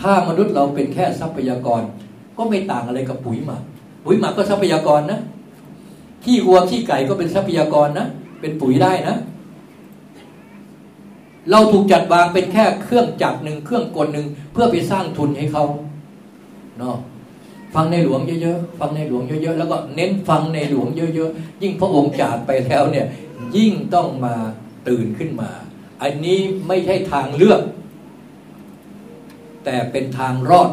ถ้ามนุษย์เราเป็นแค่ทรัพยากร ก็ไม่ต่างอะไรกับปุ๋ยหมักปุ๋ยหมักก็ทรัพยากรนะขี้วัวขี้ไก่ก็เป็นทรัพยากรนะเป็นปุ๋ยได้นะ เราถูกจัดวางเป็นแค่เครื่องจักรหนึ่งเครื่องกลหนึ่งเพื่อไปสร้างทุนให้เขาเนาะ ฟังในหลวงเยอะๆฟังในหลวงเยอะๆแล้วก็เน้นฟังในหลวงเยอะๆยิ่งพระองค์จากไปแล้วเนี่ยยิ่งต้องมาตื่นขึ้นมา อันนี้ไม่ใช่ทางเลือก แต่เป็นทางรอด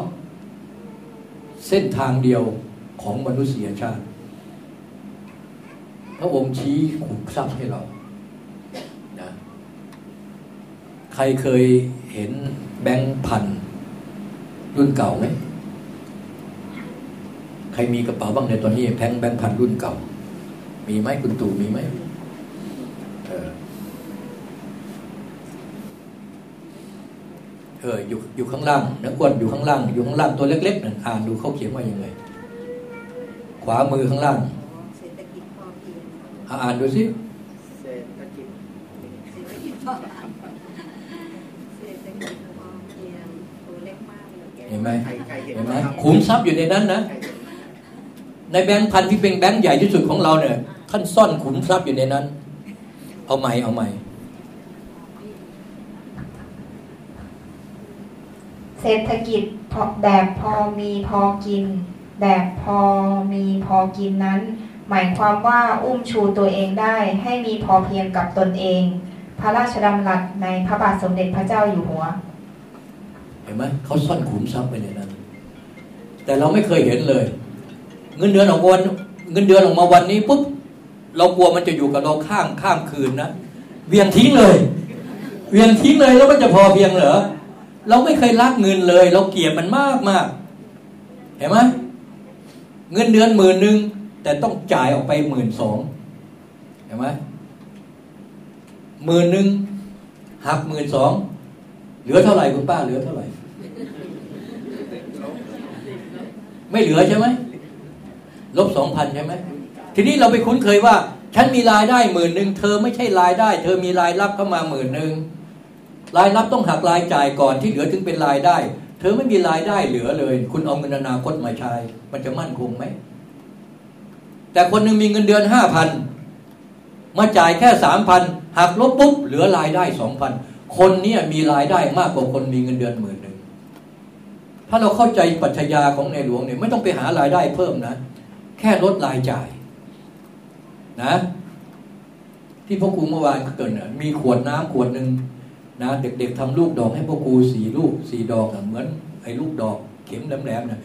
เส้นทางเดียวของมนุษยชาติ พระองค์ชี้ขุมทรัพย์ให้เรานะใครเคยเห็นแบงค์พันรุ่นเก่าไหม ใครมีกระเป๋าบ้างในตอนนี้แพงแบงค์พันรุ่นเก่า มีไหมคุณตู่มีไหมเออเอยู่อยู่ข้างล่างนักกวนอยู่ข้างล่าง อยู่ข้างล่างตัวเล็กๆนั่นอ่านดูเขาเขียนว่ายังไงขวามือข้างล่างอ่านดูสิเห็นไหมเห็นไหมขุมทรัพย์อยู่ในนั้นนะ ใครเห็นในแบงค์พันที่เป็นแบงค์ใหญ่ที่สุดของเราเนี่ยท่านซ่อนขุมทรัพย์อยู่ในนั้น เอาใหม่เอาใหม่เศรษฐกิจพอแบบพอมีพอกิน แบบพอมีพอกินนั้น หมายความว่าอุ้มชูตัวเองได้ ให้มีพอเพียงกับตนเอง พระราชดำรัสในพระบาทสมเด็จพระเจ้าอยู่หัว เห็นไหมเขาซ่อนขุมทรัพย์ไว้ในนั้น แต่เราไม่เคยเห็นเลย เงินเดือนออกวันเงินเดือนออกมาวันนี้ปุ๊บเรากลัวมันจะอยู่กับเราข้ามข้ามคืนนะเวียนทิ้งเลย เวียนทิ้งเลยแล้วมันจะพอเพียงเหรอเราไม่เคยรักเงินเลย เราเกลียดมันมากมากเห็นไหมเงินเดือนหมื่นหนึ่งแต่ต้องจ่ายออกไปหมื่นสองเห็นไหมหมื่นหนึ่งหักหมื่นสองเหลือเท่าไหร่คุณป้าเหลือเท่าไหร่ ไม่เหลือใช่ไหม ลบสองพันใช่ไหมทีนี้เราไปคุ้นเคยว่า ฉันมีรายได้หมื่นหนึ่งเธอไม่ใช่รายได้ เธอมีรายรับเข้ามาหมื่นหนึ่งรายรับต้องหักรายจ่ายก่อนที่เหลือถึงเป็นรายได้ เธอไม่มีรายได้เหลือเลย คุณเอาเงินอนาคตมาใช้มันจะมั่นคงไหมแต่คนหนึ่งมีเงินเดือนห้าพันมาจ่ายแค่สามพันหักลบปุ๊บเหลือรายได้สองพันคนเนี้มีรายได้มากกว่าคนมีเงินเดือนหมื่นหนึ่งถ้าเราเข้าใจปรัชญาของในหลวงเนี่ยไม่ต้องไปหารายได้เพิ่มนะ แค่ลดรายจ่าย นะ ที่พ่อครูเมื่อวานเกิดน่ะมีขวดน้ำขวดหนึ่งนะเด็กๆทำลูกดอกให้พ่อครูสี่ลูกสี่ดอกเหมือนไอ้ลูกดอก เข็มแหลมๆเนะ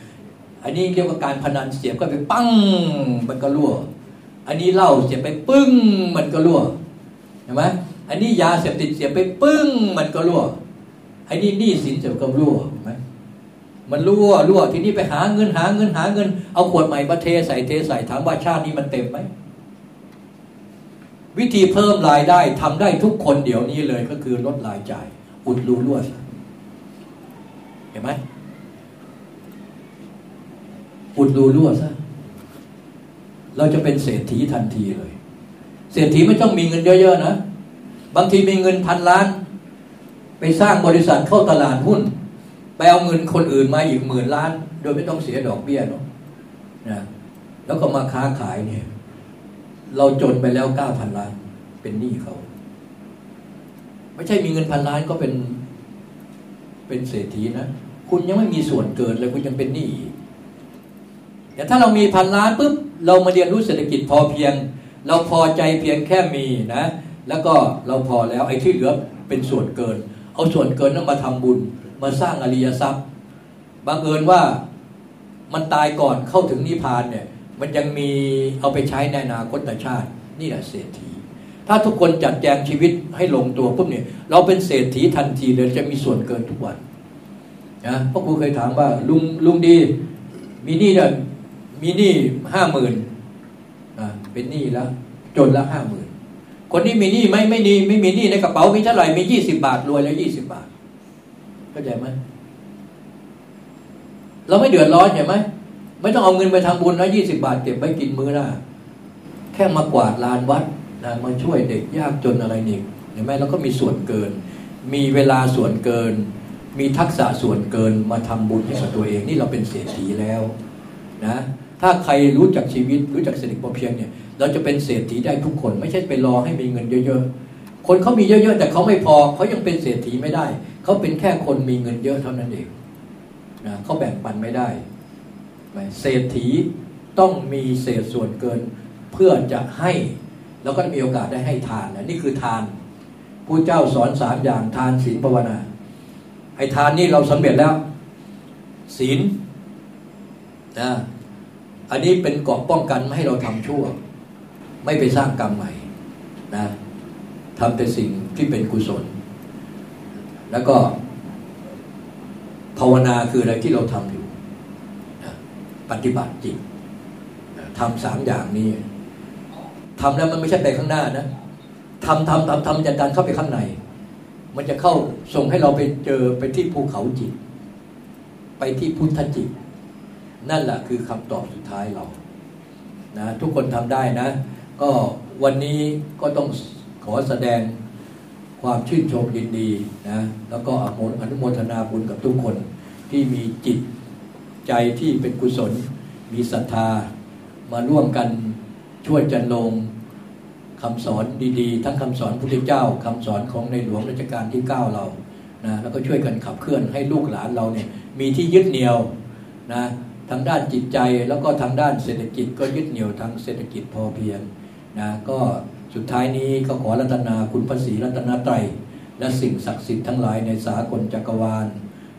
อันนี้เรียกว่าการพนันเสียบก็ไปปั้งมันก็รั่ว อันนี้เหล้าเสียบไปปึ้ง มันก็รั่วเห็นไหมอันนี้ยาเสพติดเสียบไปปึ้ง มันก็รั่วอันนี้หนี้สินเสียบก็รั่วเห็นไหม มันรั่วรั่วทีนี้ไปหาเงินหาเงินหาเงิน เอาขวดใหม่มาเทใส่เทใส่ถามว่าชาตินี้มันเต็มไหมวิธีเพิ่มรายได้ทำได้ทุกคนเดี๋ยวนี้เลยก็คือลดรายจ่าย อุดรูรั่วซะเห็นไหมอุดรูรั่วซะเราจะเป็นเศรษฐีทันทีเลย เศรษฐีไม่ต้องมีเงินเยอะๆนะ บางทีมีเงินพันล้าน ไปสร้างบริษัทเข้าตลาดหุ้น ไปเอาเงินคนอื่นมาอีกหมื่นล้าน โดยไม่ต้องเสียดอกเบี้ยเนาะนะแล้วก็มาค้าขายเนี่ย เราจนไปแล้วเก้าพันล้าน เป็นหนี้เขา ไม่ใช่มีเงินพันล้านก็เป็น เป็นเศรษฐีนะคุณยังไม่มีส่วนเกินเลยคุณยังเป็นหนี้แต่ถ้าเรามีพันล้านปุ๊บเรามาเรียนรู้เศรษฐกิจพอเพียง เราพอใจเพียงแค่มีนะ แล้วก็เราพอแล้วไอ้ที่เหลือเป็นส่วนเกิน เอาส่วนเกินนั้นมาทำบุญ มาสร้างอริยทรัพย์บังเอิญว่ามันตายก่อนเข้าถึงนิพพานเนี่ย มันยังมีเอาไปใช้ในอนาคตชาติ นี่แหละเศรษฐี ถ้าทุกคนจัดแจงชีวิตให้ลงตัวปุ๊บเนี่ย เราเป็นเศรษฐีทันทีเลยจะมีส่วนเกินทุกวันนะพ่อครูเคยถามว่า ลุงลุงดี มีหนี้เนี่ยมีหนี้ห้าหมื่นอ่าเป็นหนี้แล้ว จนละห้าหมื่นคนนี้มีหนี้ไหมไม่มีไม่มีหนี้ในกระเป๋ามีเท่าไหร่มียี่สิบาทรวยแล้วยี่สิบาท เข้าใจไหมเราไม่เดือดร้อนเห็นไหมไม่ต้องเอาเงินไปทำบุญนะยี่สิบาทเก็บไว้กินมื้อหน้าแค่มากวาดลานวัดนะมาช่วยเด็กยากจนอะไรนี่เห็นไหมเราก็มีส่วนเกิน มีเวลาส่วนเกิน มีทักษะส่วนเกินมาทำบุญให้กับตัวเอง นี่เราเป็นเศรษฐีแล้วนะถ้าใครรู้จักชีวิตรู้จักเศรษฐกิจพอเพียงเนี่ย เราจะเป็นเศรษฐีได้ทุกคน ไม่ใช่ไปรอให้มีเงินเยอะๆ คนเขามีเยอะๆแต่เขาไม่พอเขายังเป็นเศรษฐีไม่ได้ เขาเป็นแค่คนมีเงินเยอะเท่านั้นเองนะเขาแบ่งปันไม่ได้เศรษฐีต้องมีเศษส่วนเกินเพื่อจะให้ แล้วก็มีโอกาสได้ให้ทานนะนี่คือทานผู้เจ้าสอนสามอย่างทานศีลภาวนาไอ้ทานนี่เราสำเร็จแล้ว ศีลนะอันนี้เป็นเกราะป้องกันไม่ให้เราทำชั่ว ไม่ไปสร้างกรรมใหม่นะ ทำแต่สิ่งที่เป็นกุศล แล้วก็ภาวนาคืออะไรที่เราทำอยู่ปฏิบัติจริงทำสามอย่างนี้ทำแล้วมันไม่ใช่ไปข้างหน้านะทำทำทำทำจะดันเข้าไปข้างใน มันจะเข้าส่งให้เราไปเจอไปที่ภูเขาจิต ไปที่พุทธจิต นั่นแหละคือคำตอบสุดท้ายเรานะทุกคนทำได้นะ ก็วันนี้ก็ต้อง ขอแสดงความชื่นชมยินดีนะแล้วก็อนุโมทนาบุญกับทุกคนที่มีจิตใจที่เป็นกุศล มีศรัทธา มาร่วมกันช่วยจันลงคำสอนดีๆ ทั้งคำสอนพุทธเจ้าคำสอนของในหลวงรัชกาลที่ 9 เรานะแล้วก็ช่วยกันขับเคลื่อนให้ลูกหลานเราเนี่ยมีที่ยึดเหนี่ยวนะทางด้านจิตใจแล้วก็ทางด้านเศรษฐกิจก็ยึดเหนี่ยวทางเศรษฐกิจพอเพียงนะก็ สุดท้ายนี้ก็ขอรัตนาคุณพระศรีรัตนตรัยและสิ่งศักดิ์สิทธิ์ทั้งหลายในสากลจักรวาล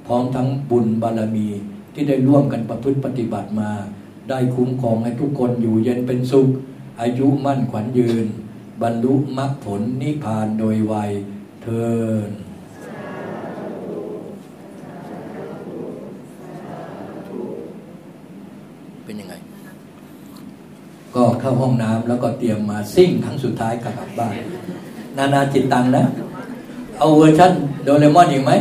พร้อมทั้งบุญบารมีที่ได้ร่วมกันประพฤติปฏิบัติมา ได้คุ้มครองให้ทุกคนอยู่เย็นเป็นสุข อายุมั่นขวัญยืน บรรลุมรรคผลนิพพานโดยไวยเทินเนยังไง ก็เข้าห้องน้ำแล้วก็เตรียมมาซิ่งครั้งสุดท้ายกลับบ้าน นานาจิตตังนะ เอาเวอร์ชันโดเรมอนอีกไหม